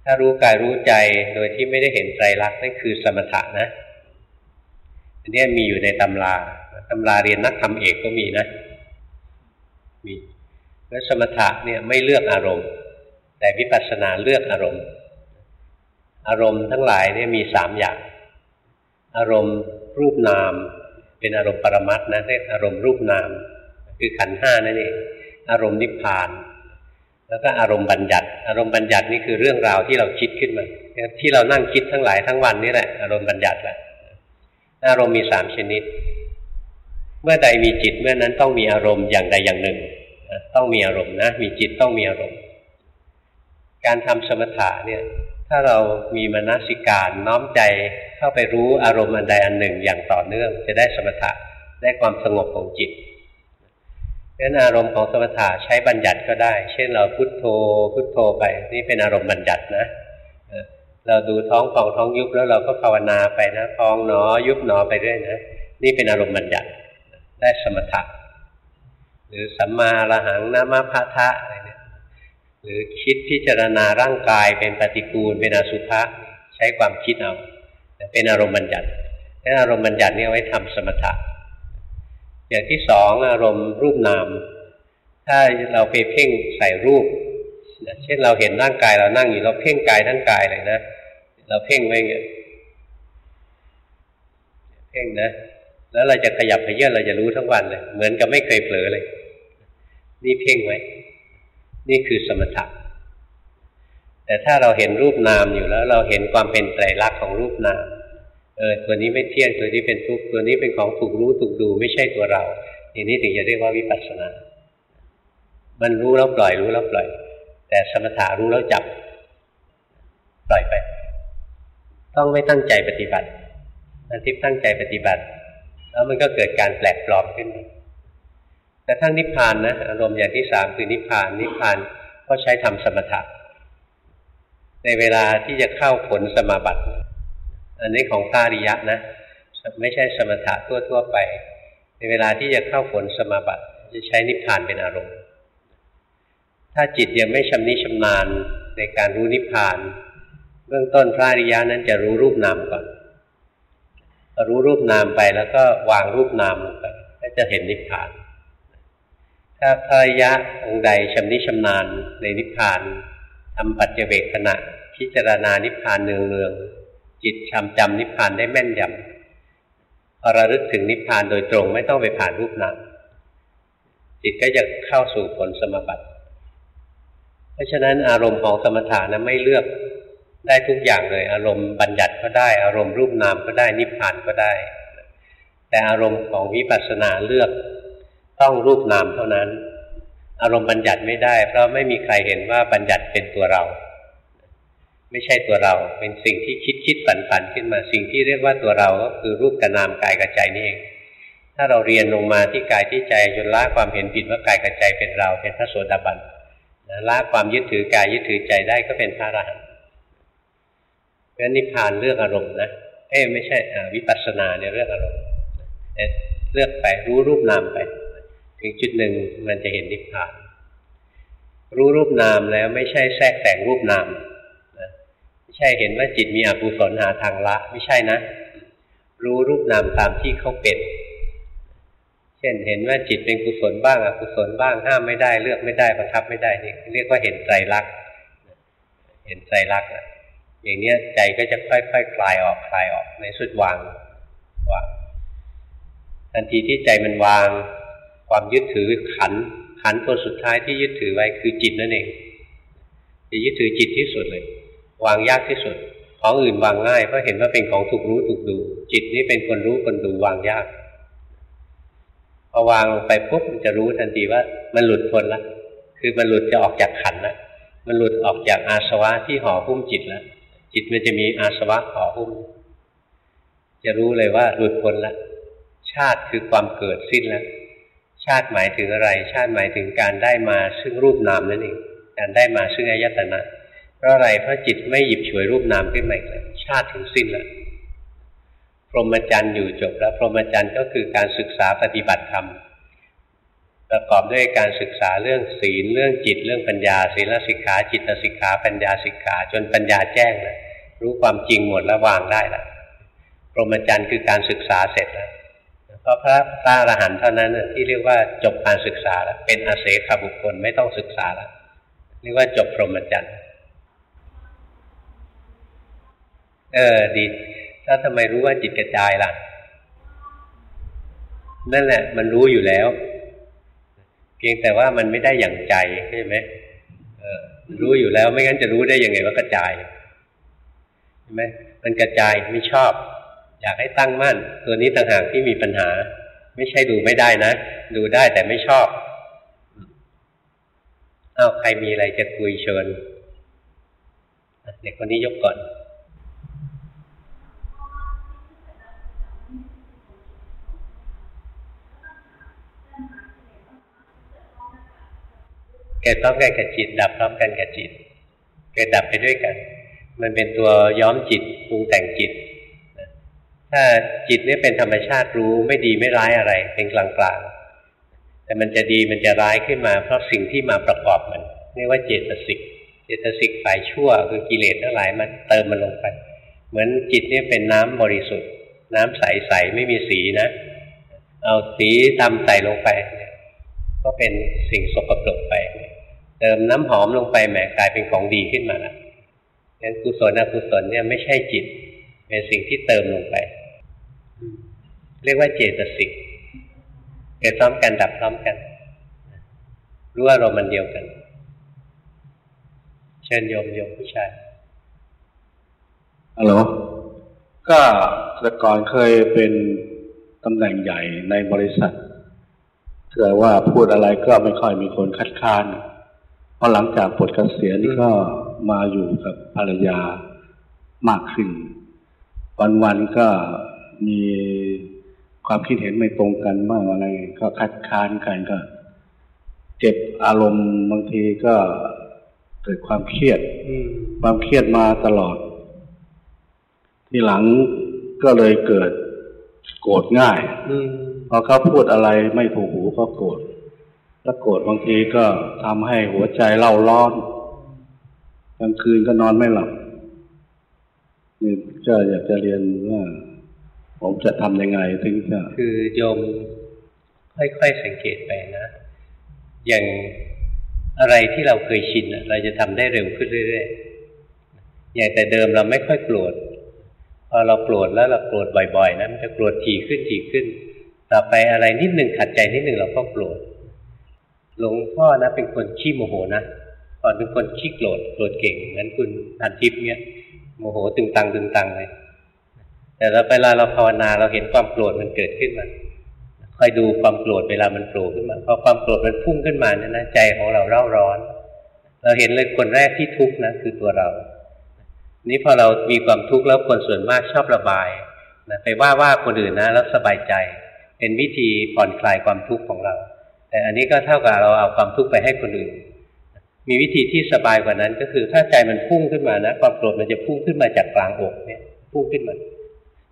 ถ้ารู้กายรู้ใจโดยที่ไม่ได้เห็นไตรลักษณ์นั่นคือสมถะนะอันนี้มีอยู่ในตำราตำราเรียนนักธรรมเอกก็มีนะ มีแล้วสมถะเนี่ยไม่เลือกอารมณ์ แต่วิปัสสนาเลือกอารมณ์ อารมณ์ทั้งหลายเนี่ยมีสามอย่าง อารมณ์รูปนาม เป็นอารมณ์ปรมัตนะเรียกอารมณ์รูปนาม คือขันห้านั่นเองอารมณ์นิพพาน แล้วก็อารมณ์บัญญัติ อารมณ์บัญญัตินี่คือเรื่องราวที่เราคิดขึ้นมาที่เรานั่งคิดทั้งหลายทั้งวันนี่แหละอารมณ์บัญญัติแหละอารมณ์มีสามชนิด เมื่อใดมีจิตเมื่อนั้นต้องมีอารมณ์อย่างใดอย่างหนึ่งต้องมีอารมณ์นะ มีจิตต้องมีอารมณ์ การทำสมถะเนี่ยถ้าเรามีมนสิการน้อมใจเข้าไปรู้อารมณ์อันใดอันหนึ่งอย่างต่อเนื่อง จะได้สมถะได้ความสงบของจิต งั้นอารมณ์ของสมถะใช้บัญญัติก็ได้ เช่นเราพุทโธ พุทโธไป นี่เป็นอารมณ์บัญญัตินะ เราดูท้องฟองท้องยุบแล้วเราก็ภาวนาไปนะฟองหนอยุบหนอไปเรื่อยนะ นี่เป็นอารมณ์บัญญัติ ได้สมถะ หรือสัมมาระหังนามาพะทะอะไรเนี่ย หรือคิดพิจารณาร่างกายเป็นปฏิกูล เป็นอสุภะใช้ความคิดเอา เป็นอารมณ์บัญญัตินั่นอารมณ์บัญญัตินี่เอาไว้ทำสมถะ อย่างที่สองอารมณ์รูปนาม ถ้าเราไปเพ่งใส่รูปเช่นเราเห็นร่างกายเรานั่งอยู่เราเพ่งกายทั้งกายเลยนะเราเพ่งไว้เงี้ยเพ่งนะแล้วเราจะขยับขยื่นเราจะรู้ทั้งวันเลย เหมือนกับไม่เคยเผลอเลย นี่เพ่งไว้ นี่คือสมถะแต่ถ้าเราเห็นรูปนามอยู่แล้ว เราเห็นความเป็นไตรลักษณ์ของรูปนาม เออตัวนี้ไม่เที่ยงตัวนี้เป็นทุกข์ตัวนี้เป็นของถูกรู้ถูกดู ไม่ใช่ตัวเราทีนี้ถึงจะเรียกว่าวิปัสสนา มันรู้แล้วปล่อยรู้แล้วปล่อย แต่สมถะรู้แล้วจับปล่อยไป ต้องไม่ตั้งใจปฏิบัติอันที่ตั้งใจปฏิบัติ แล้วมันก็เกิดการแปลกปลอมขึ้นแต่ทั้งนิพพานนะอารมณ์อย่างที่สามคือนิพพาน นิพพานก็ใช้ทำสมถะในเวลาที่จะเข้าผลสมาบัติ อันนี้ของพระอริยะนะ ไม่ใช่สมถะทั่วๆไป ในเวลาที่จะเข้าผลสมาบัติจะใช้นิพพานเป็นอารมณ์ ถ้าจิตยังไม่ชำนิชำนาญในการรู้นิพพาน เบื้องต้นพระอริยะนั้นจะรู้รูปนามก่อนรู้รูปนามไปแล้วก็วางรูปนามลงไปก็จะเห็นนิพพาน ถ้าภรยะองค์ใดชำนิชำนาญในนิพพานทำปัจเจเวกขณะพิจารณานิพพานเนืองๆ จิตจำจำนิพพานได้แม่นยำพอระลึกถึงนิพพานโดยตรงไม่ต้องไปผ่านรูปนามจิตก็จะเข้าสู่ผลสมบัติ เพราะฉะนั้นอารมณ์ของสมถะนะไม่เลือกได้ทุกอย่างเลย อารมณ์บัญญัติก็ได้ อารมณ์รูปนามก็ได้นิพพานก็ได้ แต่อารมณ์ของวิปัสสนาเลือกต้องรูปนามเท่านั้น อารมณ์บัญญัติไม่ได้ เพราะไม่มีใครเห็นว่าบัญญัติเป็นตัวเรา ไม่ใช่ตัวเรา เป็นสิ่งที่คิดคิดฝันฝันขึ้นมาสิ่งที่เรียกว่าตัวเราก็คือรูปกับนามกายกับใจนี่เอง ถ้าเราเรียนลงมาที่กายที่ใจจนละความเห็นผิดว่ากายกับใจเป็นเราเป็นพระโสดาบันละความยึดถือกายยึดถือใจได้ก็เป็นพระอรหันต์เพราะนิพพานเลือกอารมณ์นะเอ้ไม่ใช่วิปัสสนาเนี่ยเลือกอารมณ์เลือกไปรู้รูปนามไป ถึงจุดหนึ่งมันจะเห็นนิพพาน รู้รูปนามแล้วไม่ใช่แทรกแต่งรูปนาม ใช่เห็นว่าจิตมีอกุศลหาทางละ ไม่ใช่นะ รู้รูปนามตามที่เขาเป็น เช่นเห็นว่าจิตเป็นกุศลบ้างอกุศลบ้างห้ามไม่ได้เลือกไม่ได้บังคับไม่ได้นี่เรียกว่าเห็นไตรลักษณ์เห็นไตรลักษณ์อย่างเนี้ยใจก็จะค่อยๆคคลายออกคลายออกในสุดวางวางทันทีที่ใจมันวาง ความยึดถือขันขันตัวสุดท้ายที่ยึดถือไว้คือจิตนั่นเองจะยึดถือจิตที่สุดเลย วางยากที่สุด ของอื่นวางง่ายเพราะเห็นว่าเป็นของถูกรู้ถูกดู จิตนี้เป็นคนรู้คนดูวางยากพอวางลงไปปุ๊บมันจะรู้ทันทีว่ามันหลุดพ้นละคือมันหลุดจะออกจากขันละมันหลุดออกจากอาสวะที่ห่อหุ้มจิตแล้วจิตมันจะมีอาสวะห่อหุ้ม จะรู้เลยว่าหลุดพ้นแล้วชาติคือความเกิดสิ้นแล้วชาติหมายถึงอะไร ชาติหมายถึงการได้มาซึ่งรูปนามนั่นเอง การได้มาซึ่งอายตนะ เพราะอะไรเพราะจิตไม่หยิบฉวยรูปนามขึ้นมาเลยชาติถึงสิ้นแล้วพรหมจรรย์อยู่จบแล้ว พรหมจรรย์ก็คือการศึกษาปฏิบัติธรรมประกอบด้วยการศึกษาเรื่องศีลเรื่องจิตเรื่องปัญญาศีลสิกขาจิตสิกขา ปัญญาสิกขา จนปัญญาแจ้งแล้วรู้ความจริงหมดแล้ววางได้ล้วพรหมจรรย์คือการศึกษาเสร็จแล้วเพราะพระพระอรหันต์เท่านั้นที่เรียกว่าจบการศึกษาแล้วเป็นอาเสขบุคคลไม่ต้องศึกษาแล้วเรียกว่าจบพรหมจรรย์ เออดีถ้าทำไมรู้ว่าจิตกระจายล่ะ นั่นแหละ มันรู้อยู่แล้ว เพียงแต่ว่ามันไม่ได้อย่างใจใช่ไหมเออรู้อยู่แล้ว ไม่งั้นจะรู้ได้ยังไงว่ากระจายใช่ไหมมันกระจายไม่ชอบ อยากให้ตั้งมั่น ตัวนี้ต่างหากที่มีปัญหา ไม่ใช่ดูไม่ได้นะ ดูได้แต่ไม่ชอบอ้าวใครมีอะไรจะคุยเชิญเด็กคนนี้ยกก่อน เกิดพร้อมกันกับจิต ดับพร้อมกันกับจิต เกิดดับไปด้วยกัน มันเป็นตัวย้อมจิตปรุงแต่งจิต ถ้าจิตนี่เป็นธรรมชาติรู้ไม่ดีไม่ร้ายอะไร เป็นกลางๆ แต่มันจะดีมันจะร้ายขึ้นมา เพราะสิ่งที่มาประกอบมันเรียกว่าเจตสิก เจตสิกฝ่ายชั่วคือกิเลสทั้งหลายมันเติมมันลงไป เหมือนจิตนี่เป็นน้ำบริสุทธิ์ น้ำใสๆไม่มีสีนะ เอาสีดำใส่ลงไป ก็เป็นสิ่งสกปรกไป เติมน้ำหอมลงไปแหมกลายเป็นของดีขึ้นมาละงั้นกุศลอกุศลเนี่ยไม่ใช่จิต เป็นสิ่งที่เติมลงไป เรียกว่าเจตสิกเกิดพร้อมกันดับพร้อมกัน รู้ว่าเรามันเดียวกัน เชิญโยมโยมผู้ชายฮัลโหลก็แต่ก่อนเคยเป็นตำแหน่งใหญ่ในบริษัทเกิดว่าพูดอะไรก็ไม่ค่อยมีคนคัดค้าน พอหลังจากปลดเกษียณก็มาอยู่กับภรรยามากขึ้น วันๆก็มีความคิดเห็นไม่ตรงกันบ้างอะไร ก็คัดค้านกันก็ เจ็บอารมณ์บางทีก็เกิดความเครียดความเครียดมาตลอด ทีหลังก็เลยเกิดโกรธง่ายพอเขาพูดอะไรไม่ถูกหูก็โกรธ แล้วโกรธบางทีก็ทำให้หัวใจเล่าร้อนกลางคืนก็นอนไม่หลับนี่ก็อยากจะเรียนว่าผมจะทำยังไงถึงจะคือโยมค่อยๆสังเกตไปนะ อย่างอะไรที่เราเคยชินเราจะทำได้เร็วขึ้นเรื่อยๆอย่างแต่เดิมเราไม่ค่อยโกรธพอเราโกรธแล้วเราโกรธบ่อยๆนะมันจะโกรธถี่ขึ้นถี่ขึ้น ต่อไปอะไรนิดหนึ่งขัดใจนิดหนึ่งเราก็โกรธ หลวงพ่อนะเป็นคนขี้โมโหนะก่อนเป็นคนขี้โกรธโกรธเก่งเหมือนคุณพันทิพย์เนี่ยโมโหตึงตังตึงตังเลย แต่เราเวลาเราภาวนาเราเห็นความโกรธมันเกิดขึ้นมาคอยดูความโกรธเวลามันโผล่ขึ้นมาพอความโกรธมันพุ่งขึ้นมาเนี่ยนะใจของเราเร่าร้อน เราเห็นเลยคนแรกที่ทุกข์นะคือตัวเรา นี่พอเรามีความทุกข์แล้วคนส่วนมากชอบระบายนะไปว่าว่าคนอื่นนะแล้วสบายใจ เป็นวิธีผ่อนคลายความทุกข์ของเรา แต่อันนี้ก็เท่ากับเราเอาความทุกข์ไปให้คนอื่น มีวิธีที่สบายกว่านั้น ก็คือถ้าใจมันพุ่งขึ้นมานะความโกรธมันจะพุ่งขึ้นมาจากกลางอกเนี่ยพุ่งขึ้นมา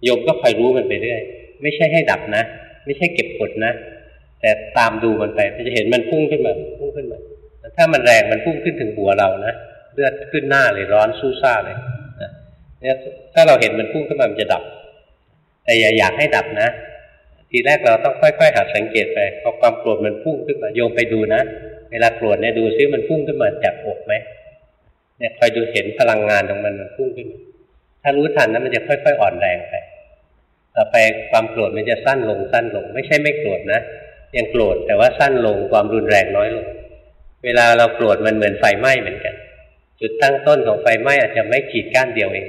โยมก็คอยรู้มันไปเรื่อย ไม่ใช่ให้ดับนะ ไม่ใช่เก็บกดนะ แต่ตามดูมันไปจะเห็นมันพุ่งขึ้นมาพุ่งขึ้นมาถ้ามันแรงมันพุ่งขึ้นถึงหัวเรานะเลือดขึ้นหน้าเลยร้อนสู้ซ่าเลยนะเนี่ยถ้าเราเห็นมันพุ่งขึ้นมามันจะดับ แต่อย่าอยากให้ดับนะ ทีแรกเราต้องค่อย ๆ หัดสังเกตไปพอความโกรธมันพุ่งขึ้นมาโยมไปดูนะ เวลาโกรธเนี่ยดูซิมันพุ่งขึ้นมาจากอกไหมเนี่ยคอยดูเห็นพลังงานของมันมันพุ่งขึ้น ถ้ารู้ทันนะมันจะค่อย ๆ อ่อนแรงไปต่อไปความโกรธมันจะสั้นลงสั้นลง ไม่ใช่ไม่โกรธนะยังโกรธแต่ว่าสั้นลงความรุนแรงน้อยลง เวลาเราโกรธมันเหมือนไฟไหม้เหมือนกัน จุดตั้งต้นของไฟไหม้อาจจะไม่ขีดก้านเดียวเอง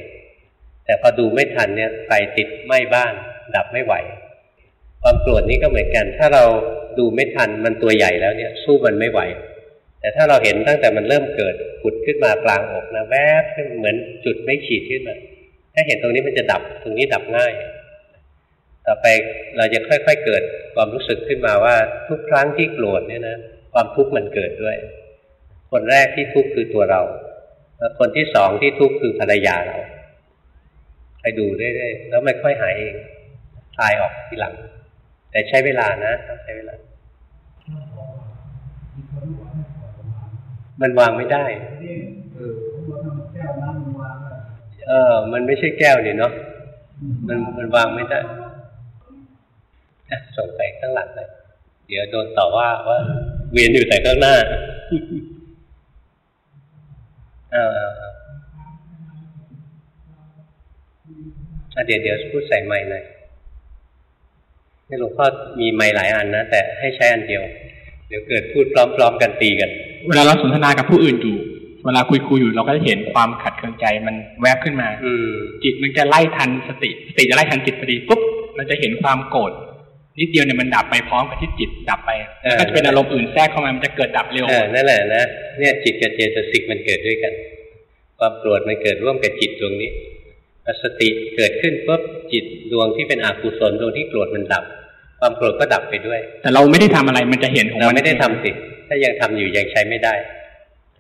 แต่พอดูไม่ทันเนี่ยไฟติดไหม้บ้าน ดับไม่ไหว ความโกรธนี้ก็เหมือนกัน ถ้าเราดูไม่ทันมันตัวใหญ่แล้วเนี่ยสู้มันไม่ไหว แต่ถ้าเราเห็นตั้งแต่มันเริ่มเกิดขุดขึ้นมากลางอกนะแวบขึ้นเหมือนจุดไม่ขีดขึ้นมาถ้าเห็นตรงนี้มันจะดับตรงนี้ดับง่าย ต่อไปเราจะค่อย ๆเกิดความรู้สึกขึ้นมาว่าทุกครั้งที่โกรธเนี่ยนะความทุกข์มันเกิดด้วย คนแรกที่ทุกข์คือตัวเราแล้วคนที่สองที่ทุกข์คือภรรยาเราไปดูเรื่อยๆแล้วไม่ค่อยหายเองคลายออกทีหลัง แต่ใช้เวลานะใช้เวลา มันวางไม่ได้ เออ มันไม่ใช่แก้วนี่เนาะ มันมันวางไม่ได้อะส่งไปข้างหลังเลยเดี๋ยวโดนต่อว่าว่า เวียนอยู่แต่ข้างหน้าอ่าอ่าเดี๋ยวเดี๋ยวพูดใส่ไม้หน่อย นี่หลวงพ่อมีไม้หลายอันนะแต่ให้ใช้อันเดียว เดี๋ยวเกิดพูดพร้อม ๆ กันตีกัน เวลาเราสนทนากับผู้อื่นอยู่ เวลาคุยคุยๆอยู่เราก็จะเห็นความขัดเคืองใจมันแวบขึ้นมา อืมจิตมันจะไล่ทันสติสติจะไล่ทันจิตพอดีปุ๊บเราจะเห็นความโกรธนิดเดียวเนี่ยมันดับไปพร้อมกับที่จิตดับไปเออแล้วก็จะเป็นอารมณ์อื่นแทรกเข้ามามันจะเกิดดับเร็วเออนั่นแหละนะเนี่ยจิตกับเจตสิกมันเกิดด้วยกัน ความโกรธมันเกิดร่วมกับจิตดวงนี้พอสติเกิดขึ้นปุ๊บจิตดวงที่เป็นอกุศลดวงที่โกรธมันดับ ความโกรธก็ดับไปด้วย แต่เราไม่ได้ทำอะไรมันจะเห็นของเรามันไม่ได้ทำสิถ้ายังทำอยู่ยังใช้ไม่ได้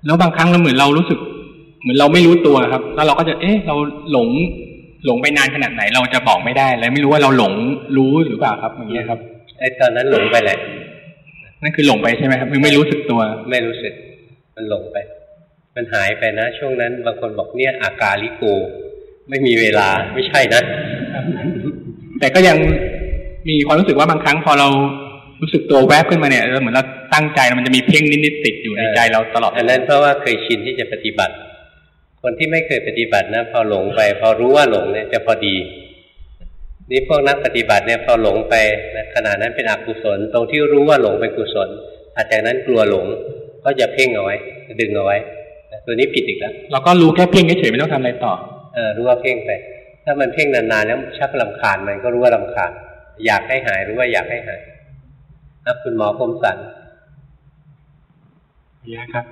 แล้วบางครั้งเราเหมือนเรารู้สึก เหมือนเราไม่รู้ตัวครับ แล้วเราก็จะ เอ๊ะ เราหลงหลงไปนานขนาดไหน เราจะบอกไม่ได้แล้วไม่รู้ว่าเราหลงรู้หรือเปล่าครับอย่างเงี้ยครับไอ้ตอนนั้นหลงไปแหละนั่นคือหลงไปใช่ไหมครับคือไม่รู้สึกตัว ไม่รู้สึก มันหลงไป มันหายไปนะ ช่วงนั้น บางคนบอกเนี่ยอากาลิโก ไม่มีเวลาไม่ใช่นะแต่ก็ยัง มีความรู้สึกว่าบางครั้งพอเรารู้สึกตัวแวบขึ้นมาเนี่ยเหมือนเราตั้งใจมันจะมีเพ่งนิดๆติดอยู่ในใจเราตลอดอันนั้นเพราะว่าเคยชินที่จะปฏิบัติ คนที่ไม่เคยปฏิบัตินะพอหลงไป พอรู้ว่าหลงเนี่ยจะพอดี นี่พวกนักปฏิบัติเนี่ยพอหลงไปนะขณะนั้นเป็นอกุศล ตรงที่รู้ว่าหลงเป็นกุศลถัดจากนั้นกลัวหลงก็จะเพ่งเอาไว้ดึงเอาไว้นะตัวนี้ผิดอีกแล้วเราก็รู้แค่เพ่งเฉยๆไม่ต้องทำอะไรต่อเออรู้ว่าเพ่งไป ถ้ามันเพ่งนานๆแล้วชักลำคาญมันก็รู้ว่าลำคาญ อยากให้หายรู้ว่าอยากให้หายนะคุณหมอคมสันเยอะครับ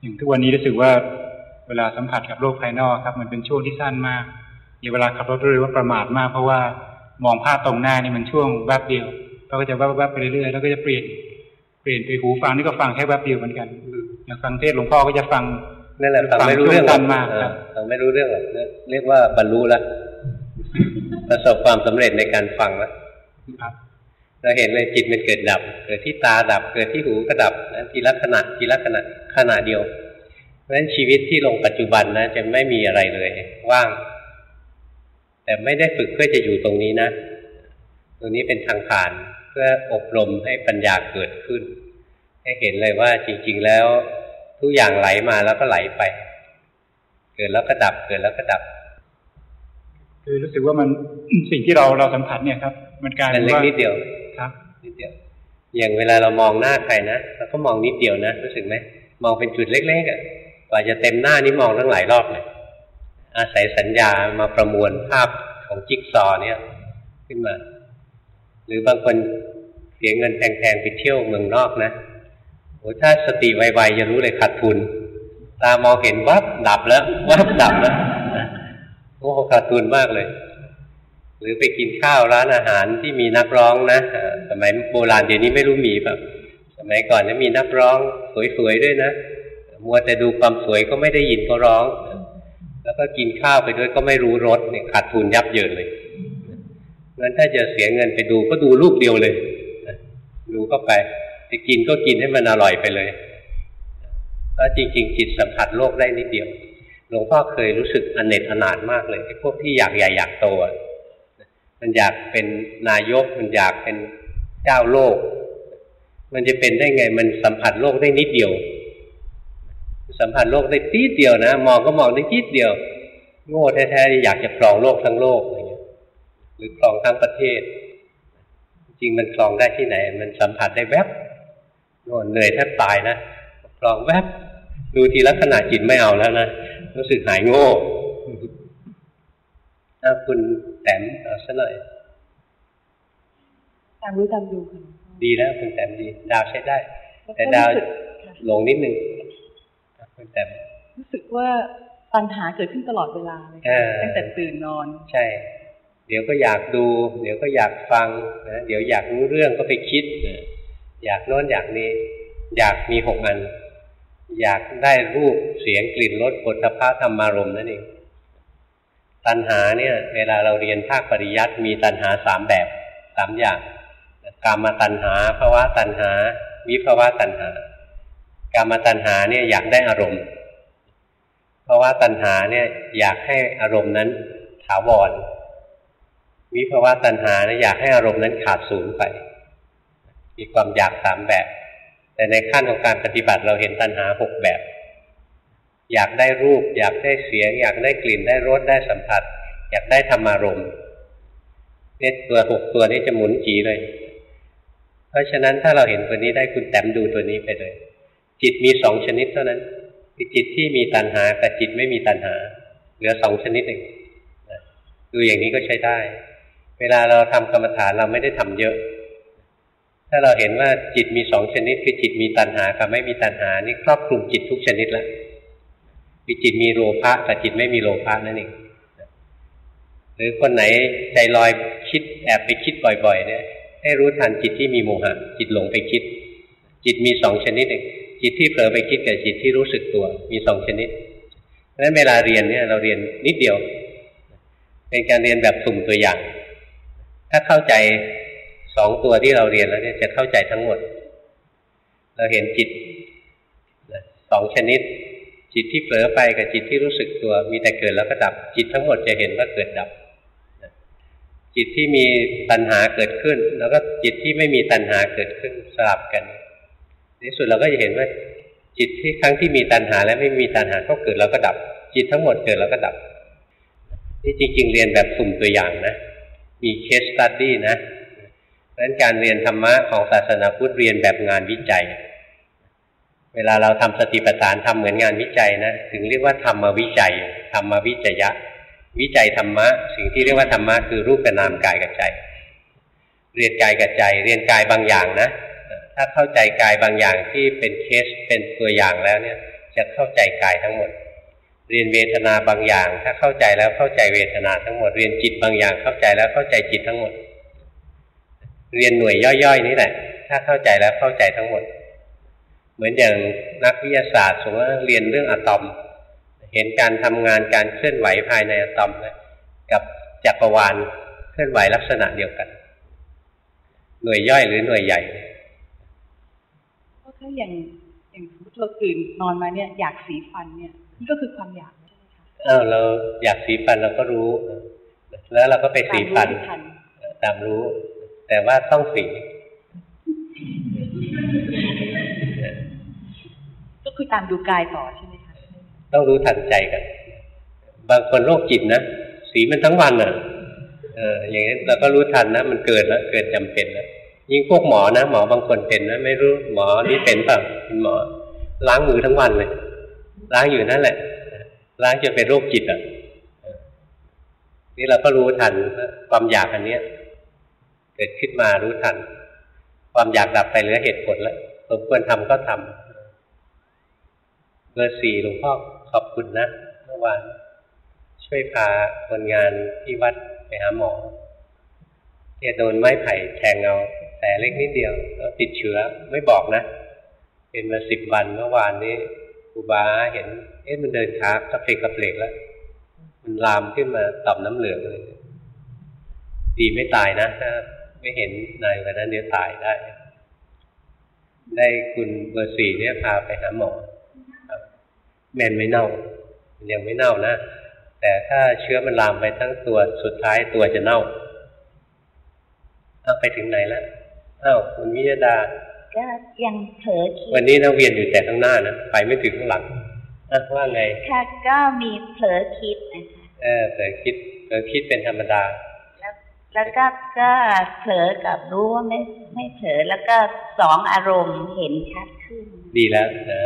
อย่างทุกวันนี้รู้สึกว่าเวลาสัมผัสกับโลกภายนอกครับ มันเป็นช่วงที่สั้นมากอย่างเวลาขับรถเรือว่าประมาทมาก เพราะว่ามองภาพตรงหน้านี่มันช่วงแวบเดียวเราก็จะแวบๆไปเรื่อยๆแล้วก็จะเปลี่ยนเปลี่ยนไปหูฟังนี่ก็ฟังแค่แวบเดียวเหมือนกันอย่างฟังเทศน์หลวงพ่อก็จะฟังนั่นแหละฟังไม่รู้เรื่องหรฟัอกงมากเออครับฟังไม่รู้เรื่องหรอกเรียกว่าบรรลุแล้วประสบความสำเร็จในการฟังแล้วครับ เราเห็นเลยจิตมันเกิดดับ เกิดที่ตาดับ เกิดที่หูก็ดับนะทีละขณะทีละขณะขณะเดียวเพราะฉะนั้นชีวิตที่ลงปัจจุบันนะจะไม่มีอะไรเลย ว่าง แต่ไม่ได้ฝึกเพื่อจะอยู่ตรงนี้นะตรงนี้เป็นทางผ่านเพื่ออบรมให้ปัญญาเกิดขึ้น ให้เห็นเลยว่าจริง ๆ แล้ว ทุกอย่างไหลมาแล้วก็ไหลไป เกิดแล้วก็ดับ เกิดแล้วก็ดับ คือรู้สึกว่ามันสิ่งที่เราเราสัมผัสเนี่ยครับ มันกลายมันเป็นเล็กว่านิดเดียวครับนิดเดียว อย่างเวลาเรามองหน้าใครนะเราก็มองนิดเดียวนะรู้สึกไหมมองเป็นจุดเล็กๆอะกว่าจะเต็มหน้านี่มองตั้งหลายรอบเลยอาศัยสัญญามาประมวลภาพของจิ๊กซอว์เนี่ย ขึ้นมา หรือบางคนเสียเงินแพงๆไปเที่ยวเมืองนอกนะโอ้ถ้าสติไวๆจะรู้เลยขาดทุน ตามองเห็นวับดับแล้ววับดับแล้ว โอ้ขาดทุนมากเลย หรือไปกินข้าวร้านอาหารที่มีนักร้องนะสมัยโบราณเดี๋ยวนี้ไม่รู้มีแบบสมัยก่อนเนี่ยมีนักร้องสวยๆด้วยนะมัวแต่ดูความสวยก็ไม่ได้ยินเขาร้อง แล้วก็กินข้าวไปด้วยก็ไม่รู้รสเนี่ยขาดทุนยับเยินเลยงั้นถ้าจะเสียเงินไปดูก็ดูลูกเดียวเลยดูเข้าไปจะกินก็กินให้มันอร่อยไปเลยเพราะจริงๆจิตสัมผัสโลกได้นิดเดียว หลวงพ่อเคยรู้สึกอเนจอนาถมากเลยไอ้พวกที่อยากใหญ่อยากโตอะมันอยากเป็นนายกมันอยากเป็นเจ้าโลก มันจะเป็นได้ไงมันสัมผัสโลกได้นิดเดียว สัมผัสโลกได้ทีเดียวนะมองก็มองได้ทีเดียว โง่แท้ๆอยากจะครองโลกทั้งโลกอะไรเงี้ย หรือครองทั้งประเทศ จริงมันครองได้ที่ไหน มันสัมผัสได้แวบโน่นเหนื่อยแทบตายนะครองแวบดูทีลักษณะจิตไม่เอาแล้วนะ รู้สึกหายโง่ถ้าคุณแต้มเอาซะหน่อยตามรู้ตามดูค่ะดีแล้วคุณแต้มดี ดาวใช้ได้แล้วก็แต่ดาวรู้สึกหลงนิดนึงคุณแต้มรู้สึกว่าปัญหาเกิดขึ้นตลอดเวลาเลยเอค่ะอตั้งแต่ตื่นนอน ใช่ เดี๋ยวก็อยากดู เดี๋ยวก็อยากฟังนะเดี๋ยวอยากรู้เรื่องก็ไปคิดนะอยากโน้นอยากนี้ อยากมีหกอัน อยากได้รูปเสียงกลิ่นรสผลพะธรรมารมณ์นั่นเองตัณหาเนี่ย เวลาเราเรียนภาคปริยัติมีตัณหาสามแบบสามอย่างกามตัณหาภาวะตัณหา วิภาวะตัณหา กามตัณหาเนี่ยอยากได้อารมณ์เพราว่าตัณหาเนี่ยอยากให้อารมณ์นั้นถาวรวิภาวะตัณหาเนี่ยอยากให้อารมณ์นั้นขาดสูญไป มีความอยากสามแบบ แต่ในขั้นของการปฏิบัติเราเห็นตัณหาหกแบบ อยากได้รูป อยากได้เสียง อยากได้กลิ่นได้รสได้สัมผัส อยากได้ธรรมารมณ์เนี่ยตัวหกตัวนี้จะหมุนจีเลย เพราะฉะนั้นถ้าเราเห็นตัวนี้ได้คุณแต้มดูตัวนี้ไปเลย จิตมีสองชนิดเท่านั้นคือจิตที่มีตัณหากับจิตไม่มีตัณหา เหลือสองชนิดเองดูอย่างนี้ก็ใช้ได้ เวลาเราทำกรรมฐานเราไม่ได้ทำเยอะาเราเห็นว่าจิตมีสองชนิด คือจิตมีตัณหากับไม่มีตัณหานี่ครอบคลุมจิตทุกชนิดแล้วคือจิตมีโลภะกับจิตไม่มีโลภะนั่นเองหรือคนไหนใจลอยคิดแอบไปคิดบ่อย ๆ เนี่ย ให้รู้ทันจิตที่มีโมหะจิตหลงไปคิด จิตมีสองชนิดเองจิตที่เผลอไปคิดกับจิตที่รู้สึกตัว มีสองชนิดเพราะฉะนั้นเวลาเรียนเนี่ยเราเรียนนิดเดียว เป็นการเรียนแบบสุ่มตัวอย่าง ถ้าเข้าใจ สองตัวที่เราเรียนแล้วเนี่ยจะเข้าใจทั้งหมด เราเห็นจิตสองชนิด จิตที่เผลอไปกับจิตที่รู้สึกตัว มีแต่เกิดแล้วก็ดับ จิตทั้งหมดจะเห็นว่าเกิดดับ จิตที่มีตัณหาเกิดขึ้น แล้วก็จิตที่ไม่มีตัณหาเกิดขึ้นสลับกันในที่สุดเราก็จะเห็นว่าจิตที่ครั้งที่มีตัณหาและไม่มีตัณหาก็เกิดแล้วก็ดับ จิตทั้งหมดเกิดแล้วก็ดับ นี่จริง ๆ เรียนแบบสุ่มตัวอย่างนะ มี case study นะ เพราะฉะนั้นการเรียนธรรมะของศาสนาพุทธเรียนแบบงานวิจัย เวลาเราทำสติปัฏฐานทำเหมือนงานวิจัยนะถึงเรียกว่าธรรมวิจัยธรรมวิจยะ วิจัยธรรมะ สิ่งที่เรียกว่าธรรมะคือรูปกับนามกายกับใจ เรียนกายกับใจ เรียนกายบางอย่างนะ ถ้าเข้าใจกายบางอย่างที่เป็นเคสเป็นตัวอย่างแล้วเนี่ย จะเข้าใจกายทั้งหมดเรียนเวทนาบางอย่าง ถ้าเข้าใจแล้วเข้าใจเวทนาทั้งหมด เรียนจิตบางอย่างเข้าใจแล้วเข้าใจจิตทั้งหมด เรียนหน่วยย่อยๆนี่แหละ ถ้าเข้าใจแล้วเข้าใจทั้งหมด เหมือนอย่างนักวิทยาศาสตร์สมมติว่าเรียนเรื่องอะตอม เห็นการทำงานการเคลื่อนไหวภายในอะตอมนะกับจักรวาลเคลื่อนไหวลักษณะเดียวกัน หน่วยย่อยหรือหน่วยใหญ่เพราะถ้าอย่างอย่างสมมติเราตื่นนอนมาเนี่ยอยากสีฟันเนี่ยนี่ก็คือความอยากใช่ไหมคะอ้าวเราอยากสีฟันเราก็รู้ แล้วเราก็ไปสีฟันตามรู้ไม่ทันตามรู้ แต่ว่าต้องสีก็คือตามดูกายต่อใช่ไหมคะต้องรู้ทันใจกัน บางคนโรคจิตนะสีมันทั้งวันอะเอออย่างนี้เราก็รู้ทันนะมันเกิดแล้วเกิดจำเป็นแล้วยิ่งพวกหมอนะหมอบางคนเป็นนะไม่รู้หมอนี่เป็นเปล่าเป็นหมอ ล้างมือทั้งวันเลยล้างอยู่นั่นแหละล้างจนเป็นโรคจิตอะเออนี่เราก็รู้ทันความอยากอันเนี้ย เกิดขึ้นมารู้ทัน ความอยากดับไปเหลือเหตุผลแล้วสมควรทำก็ทำเบอร์สี่หลวงพ่อขอบคุณนะเมื่อวานช่วยพาคนงานที่วัดไปหาหมอแกโดนไม้ไผ่แทงเอาแต่เล็กนิดเดียวแล้วติดเชื้อไม่บอกนะ เป็นมาสิบวันเมื่อวานนี้ครูบาเห็น เอ๊ะมันเดินขากระเพกกระเพลกแล้ว มันลามขึ้นมาต่อมน้ำเหลืองเลยดีไม่ตายนะถ้า ไม่เห็นนายกว่านั้นเดี๋ยวตายได้ ได้คุณเบอร์สี่เนี่ยพาไปหาหมอครับแมนไม่เน่ามันยังไม่เน่านะ แต่ถ้าเชื้อมันลามไปทั้งตัวสุดท้ายตัวจะเน่าเอาไปถึงไหนแล้วอ้าวคุณวิยดา ก็ยังเผลอคิดวันนี้นักเวียนอยู่แต่ข้างหน้านะไปไม่ถึงข้างหลังอะว่าไงค่ะก็มีเผลอคิดนะคะเออเผลอคิดเผลอคิดเป็นธรรมดา แล้วแล้วก็ก็เผลอกับรู้ว่าไม่ไม่เผลอแล้วก็สองอารมณ์เห็นชัดขึ้น ดีแล้วนะ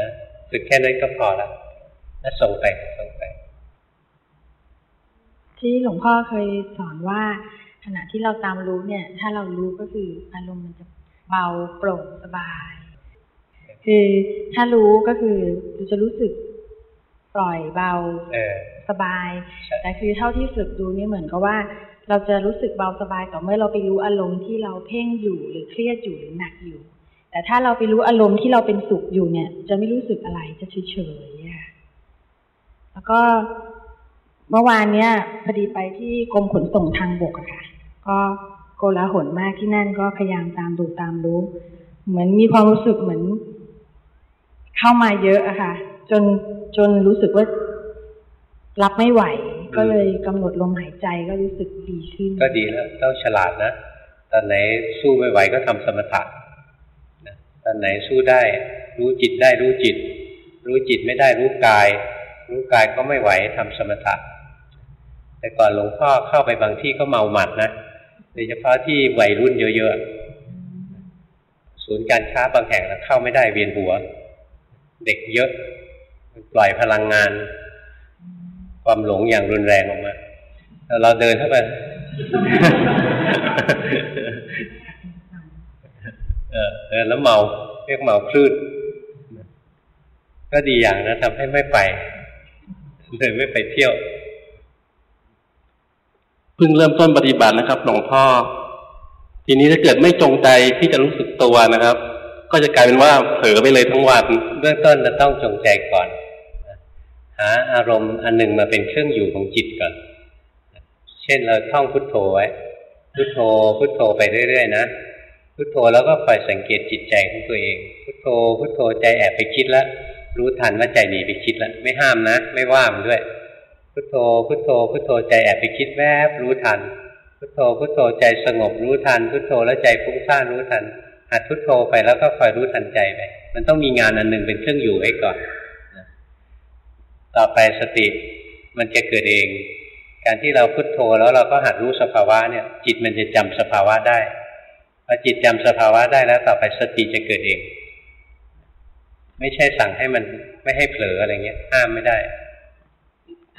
ฝึกแค่นั้นก็พอละแล้วส่งไปส่งไป ที่หลวงพ่อเคยสอนว่า ขณะที่เราตามรู้เนี่ย ถ้าเรารู้ก็คืออารมณ์มันจะเบาโปร่งสบาย คือถ้ารู้ก็คือเราจะรู้สึกปล่อยเบาเออสบายใช่แต่คือเท่าที่ฝึกดูนี่เหมือนกับว่า เราจะรู้สึกเบาสบายต่อเมื่อเราไปรู้อารมณ์ที่เราเพ่งอยู่หรือเครียดอยู่หรือหนักอยู่ แต่ถ้าเราไปรู้อารมณ์ที่เราเป็นสุขอยู่เนี่ย จะไม่รู้สึกอะไรจะเฉยๆอะแล้วก็เมื่อวานเนี้ยพอดีไปที่กรมขนส่งทางบกอะค่ะ ก็โกลาหลมากที่นั่นก็พยายามตามดูตามรู้ เหมือนมีความรู้สึกเหมือน เข้ามาเยอะอะค่ะ จนจนรู้สึกว่ารับไม่ไหว ก็เลยกำหนดลมหายใจก็รู้สึกดีขึ้น ก็ดีแล้วต้องฉลาดนะตอนไหนสู้ไม่ไหวก็ทำสมถะนะตอนไหนสู้ได้ รู้จิตได้รู้จิต รู้จิตไม่ได้รู้กาย รู้กายก็ไม่ไหวทำสมถะแต่ก่อนหลวงพ่อเข้าไปบางที่ก็เมาหมัดนะโดยเฉพาะที่วัยรุ่นเยอะๆศูนย์การค้าบางแห่งนะเข้าไม่ได้เวียนหัว เด็กเยอะปล่อยพลังงาน ความหลงอย่างรุนแรงออกมาเราเดินเข้าไปเออเดินแล้วเมาเรียกเมาคลื่นก็ดีอย่างนะทำให้ไม่ไปเลยไม่ไปเที่ยวเพิ่งเริ่มต้นปฏิบัตินะครับหลวงพ่อ ทีนี้ถ้าเกิดไม่จงใจที่จะรู้สึกตัวนะครับ ก็จะกลายเป็นว่าเผลอไปเลยทั้งวันเบื้องต้นเราต้องจงใจก่อน หาอารมณ์อันหนึ่งมาเป็นเครื่องอยู่ของจิตก่อน เช่นเราท่องพุทโธไว้ พุทโธ พุทโธไปเรื่อย ๆ นะ พุทโธแล้วก็คอยสังเกตจิตใจของตัวเอง พุทโธ พุทโธใจแอบไปคิดแล้ว รู้ทันว่าใจหนีไปคิดแล้ว ไม่ห้ามนะ ไม่ว่ามันด้วย พุทโธ พุทโธ พุทโธใจแอบไปคิดแวบรู้ทัน พุทโธ พุทโธใจสงบรู้ทัน พุทโธแล้วใจฟุ้งซ่านรู้ทันหัดพุทโธไปแล้วก็คอยรู้ทันใจไป มันต้องมีงานอันหนึ่งเป็นเครื่องอยู่ไว้ก่อน ต่อไปสติมันจะเกิดเอง การที่เราพุทโธแล้วเราก็หัดรู้สภาวะเนี่ย จิตมันจะจำสภาวะได้พอจิตจำสภาวะได้แล้ว ต่อไปสติจะเกิดเอง ไม่ใช่สั่งให้มันไม่ให้เผลออะไรเงี้ยห้ามไม่ได้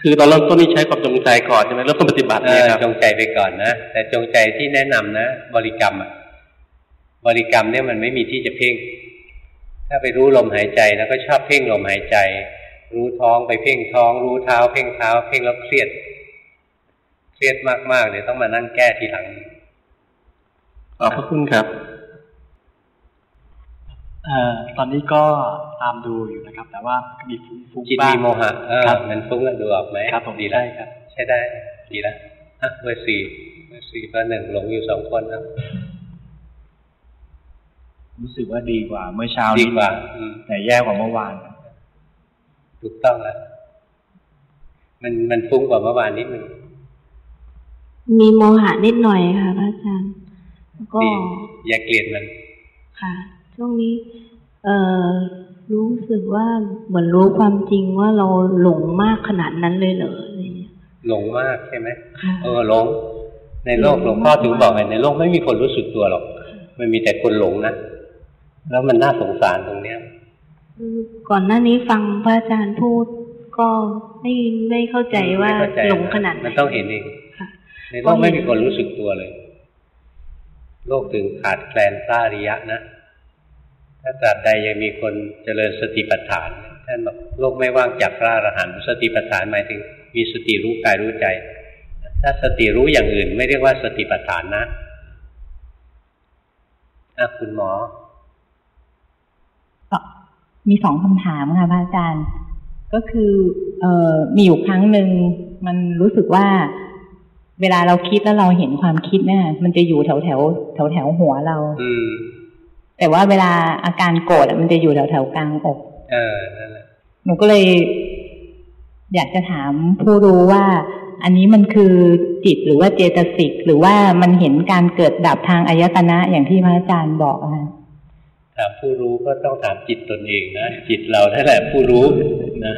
คือตอนเริ่มต้นนี่ใช้ความจงใจก่อนใช่ไหมเริ่มต้นปฏิบัติเอเนี่ยอครับจงใจไปก่อนนะแต่จงใจที่แนะนำนะบริกรรมอะบริกรรมเนี่ยมันไม่มีที่จะเพ่ง ถ้าไปรู้ลมหายใจแล้วก็ชอบเพ่งลมหายใจ รู้ท้องไปเพ่งท้อง รู้เท้า เพ่งเท้า เพ่งแล้วเครียด เครียดมากๆเดี๋ยวต้องมานั่งแก้ทีหลังขอบพระคุณครับเอ่อตอนนี้ก็ตามดูอยู่นะครับ แต่ว่ามีฟุ้งๆจิตบ้างมีโมหะเออครับมันฟุ้งอะดูออกไหมครับผมดีแล้วใช่ครับ ใช่ได้ ดีแล้วอะเบอร์สี่เบอร์สี่เบอร์หนึ่งหลงอยู่สองคนนะรู้สึกว่าดีกว่าเมื่อเช้าดีนี้กว่าอืมแต่แย่กว่าเมื่อวาน ถูกต้องแล้วมันมันฟุ้งกว่าเมื่อวานนิดนึงมีโมหะนิดหน่อยค่ะพระอาจารย์เก็ดีอย่าเกลียดมันค่ะ ช่วงนี้ เอ่อรู้สึกว่าเหมือนรู้ความจริงว่าเราหลงมากขนาดนั้นเลยเหรออะไรเงี้ยหลงมากใช่ไหมค่ะเออหลง ในโลกหลวงพ่อถึงบอกไงในโลกไม่มีคนรู้สึกตัวหรอก มันมีแต่คนหลงนะ แล้วมันน่าสงสารตรงเนี้ยคือ ก่อนหน้านี้ฟังพระอาจารย์พูด ก็ไม่ไม่เข้าใจว่าไม่เข้ใจหลงขนาดไหนมันต้องเห็นเองค่ะในโลกไม่มีคนรู้สึกตัวเลย โลกถึงขาดแคลนพระอริยะนะถ้าตราบใดยังมีคนเจริญสติปัฏฐานท่านบอกโลกไม่ว่างจากพระอรหันต์สติปัฏฐานหมายถึง มีสติรู้กายรู้ใจ ถ้าสติรู้อย่างอื่น ไม่เรียกว่าสติปัฏฐานนะอะคุณหมอ มีสองคำถามค่ะพระอาจารย์ ก็คือเอ่อมีอยู่ครั้งหนึ่งมันรู้สึกว่า เวลาเราคิดแล้วเราเห็นความคิดเนี่ยมันจะอยู่แถวแถวแถวแถวหัวเรา อืมแต่ว่าเวลาอาการโกรธอะมันจะอยู่แถวแถวกลางอก เออนั่นแหละหนูก็เลย อยากจะถามผู้รู้ว่า อันนี้มันคือจิตหรือว่าเจตสิกหรือว่ามันเห็นการเกิดดับทางอายตนะอย่างที่พระอาจารย์บอกอะค่ะ ถามผู้รู้ก็ต้องถามจิตตนเองนะจิตเรานั่นแหละผู้รู้นะ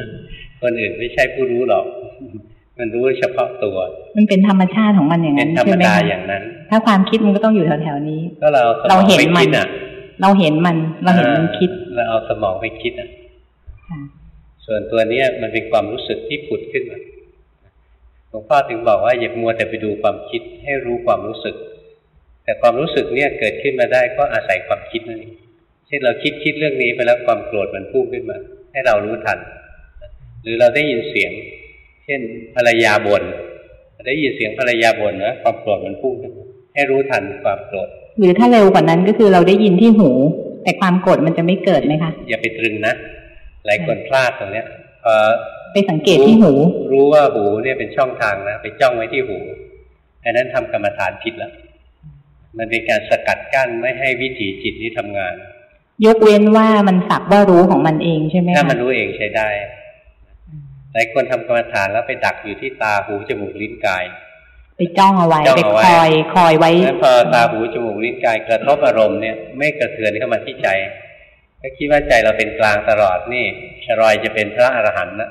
คนอื่นไม่ใช่ผู้รู้หรอก มันรู้เฉพาะตัว มันเป็นธรรมชาติของมันอย่างเป็นั้นนธรรใช่มไหมดาคะอย่างนั้น ถ้าความคิดมันก็ต้องอยู่แถวๆนี้ ก็เราสมเราองเห็นไปมัคินดอะเราเห็นมันเราเห็นมันคิด เราเอาสมองไปคิดอะค่ะส่วนตัวเนี้ยมันเป็นความรู้สึกที่ผุดขึ้นมาหลวงพ่อถึงบอกว่าอย่ามัวแต่ไปดูความคิดให้รู้ความรู้สึก แต่ความรู้สึกเนี่ยเกิดขึ้นมาได้ก็อาศัยความคิดนั่นเองเช่นเราคิดคิดเรื่องนี้ไปแล้วความโกรธมันพุ่งขึ้นมา ให้เรารู้ทัน หรือเราได้ยินเสียง เช่นภรรยาบน่นได้ยินเสียงภรรยาบ่นนะความโกรธมันพุ่งขึ้นมาให้รู้ทันความโกรธหรือถ้าเร็วกว่านั้นก็คือเราได้ยินที่หู แต่ความโกรธมันจะไม่เกิดไหมคะ อย่าไปตรึงนะหลายคนพลาดตรงเนี้ยพอไปสังเกตที่หู รู้ว่าหูเนี่ยเป็นช่องทางนะไปจ้องไว้ที่หูอันนั้นทำกรรมฐานผิดแล้วมันเป็นการสกัดกั้นไม่ให้วิถีจิตนี้ทำงาน ยกเว้นว่ามันสักว่ารู้ของมันเองใช่ไหมคะถ้ามันรู้เองใช้ได้หลายคนทำกรรมฐานแล้วไปดักอยู่ที่ตาหูจมูกลิ้นกาย ไปจ้องเอาไว้จ้องไปเอาไว้คอยคอยไว้แล้วพอตาหูจมูกลิ้นกายกระทบอารมณ์เนี่ยไม่กระเทือนเข้ามาที่ใจก็คิดว่าใจเราเป็นกลางตลอดนี่ชรอยจะเป็นพระอรหันต์นะ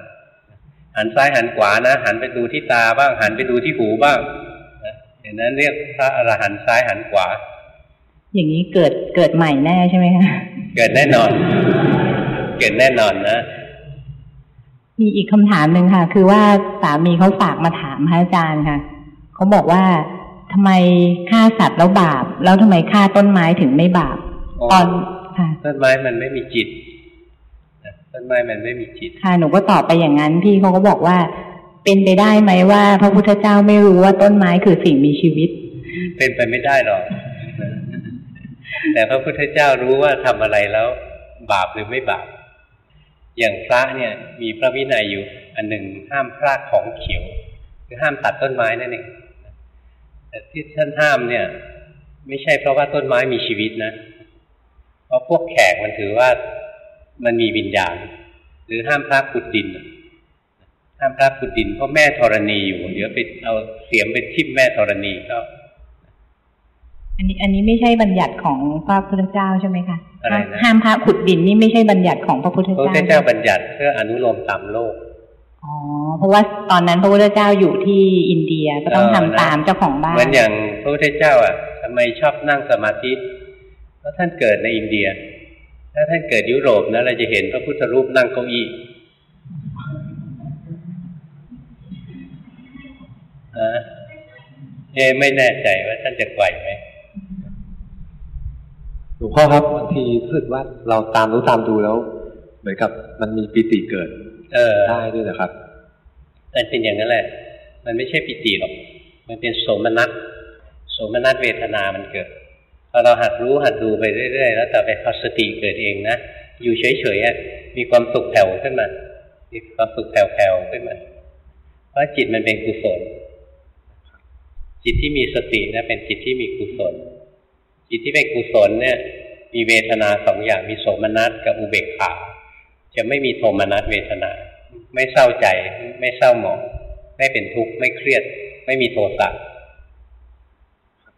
หันซ้ายหันขวานะหันไปดูที่ตาบ้างหันไปดูที่หูบ้างนะอย่างนั้นเรียกพระอรหันต์ซ้ายหันขวา อย่างนี้เกิดเกิดใหม่แน่ใช่ไหมคะเกิดแน่นอน เกิดแน่นอนนะมีอีกคำถามหนึ่งค่ะ คือว่าสามีเขาฝากมาถามพระอาจารย์ค่ะเขาบอกว่าทำไมฆ่าสัตว์แล้วบาป แล้วทำไมฆ่าต้นไม้ถึงไม่บาปอ๋อตอนค่ะ ต้นไม้มันไม่มีจิตนะต้นไม้มันไม่มีจิตค่ะหนูก็ตอบไปอย่างนั้นพี่เขาก็บอกว่า เป็นไปได้ไหมว่า พระพุทธเจ้าไม่รู้ว่าต้นไม้คือสิ่งมีชีวิต เป็นไปไม่ได้หรอก แต่พระพุทธเจ้ารู้ว่าทำอะไรแล้วบาปหรือไม่บาป อย่างพระเนี่ย มีพระวินัยอยู่ อันหนึ่งห้ามพรากของเขียว คือห้ามตัดต้นไม้นั่นเองแต่ที่ท่านห้ามเนี่ย ไม่ใช่เพราะว่าต้นไม้มีชีวิตนะ เพราะพวกแขกมันถือว่ามันมีวิญญาณ หรือห้ามพระขุดดิน ห้ามพระขุดดินเพราะแม่ธรณีอยู่ เดี๋ยวไปเอาเสียมไปทิ่มแม่ธรณีก็ อันนี้อันนี้ไม่ใช่บัญญัติของพระพุทธเจ้าใช่ไหมคะอะไรนะห้ามพระขุดดินนี่ไม่ใช่บัญญัติของพระพุทธพระพุทเจ้าธเจ้าบัญญัติเพื่ออนุโลมตามโลกอ๋อเพราะว่าตอนนั้นพระพุทธเจ้าอยู่ที่อินเดียก็ต้องทำตามเจ้าของบ้านเหมือนอย่างพระพุทธเจ้าอะทำไมชอบนั่งสมาธิเพราะท่านเกิดในอินเดีย ถ้าท่านเกิดยุโรปนะเราจะเห็นพระพุทธรูปนั่งเก้าอี้อ่าเอะไม่แน่ใจว่าท่านจะไหวไหมห ลวงพ่อครับบางทีรู้สึกว่าเราตามรู้ตามดูแล้ว เหมือนกับมันมีปิติเกิด เออได้ด้วยนะครับมันเป็นอย่างนั้นแหละ มันไม่ใช่ปิติหรอก มันเป็นโสมนัสโสมนัสเวทนามันเกิดพอเราหัดรู้หัดดูไปเรื่อยๆแล้วต่อไปพอสติเกิดเองนะอยู่เฉยๆอะมีความสุขแผ่วขึ้นมามีความสุขแผ่วๆขึ้นมาเพราะจิตมันเป็นกุศลจิตที่มีสตินะเป็นจิตที่มีกุศล จิตที่เป็นกุศลเนี่ย มีเวทนาสองอย่างมีโสมนัสกับอุเบกขาจะไม่มีโทมนัสเวทนา ไม่เศร้าใจ ไม่เศร้าหมองไม่เป็นทุกข์ไม่เครียด ไม่มีโทสะ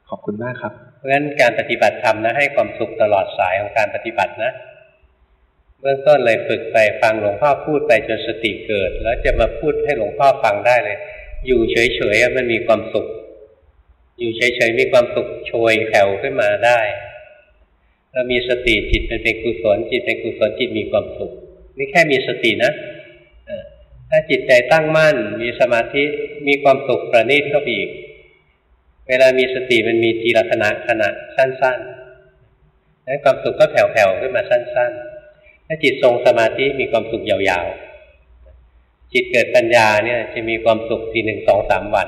ขอบคุณมากครับโราะฉะนั้นการปฏิบัติธรรมนะให้ความสุขตลอดสายของการปฏิบัตินะ เบื้องต้นเลยฝึกไปฟังหลวงพ่อพูดไปจนสติเกิด แล้วจะมาพูดให้หลวงพ่อฟังได้เลย อยู่เฉยๆมันมีความสุข อยู่เฉยๆมีความสุขโชยแผ่วขึ้นมาได้เรามีสติจิตเป็นกุศลจิตเป็นกุศลจิตมีความสุขนี่แค่มีสตินะถ้าจิตใจตั้งมั่น มีสมาธิมีความสุขประณีตเข้าไปอีก เวลามีสติมันมีทีละขณะขณะสั้นๆนั้นความสุขก็แผ่วๆขึ้นมาสั้น ๆ ถ้าจิตทรงสมาธิมีความสุขยาวๆจิตเกิดปัญญาเนี่ยจะมีความสุขทีหนึ่งสองสามวัน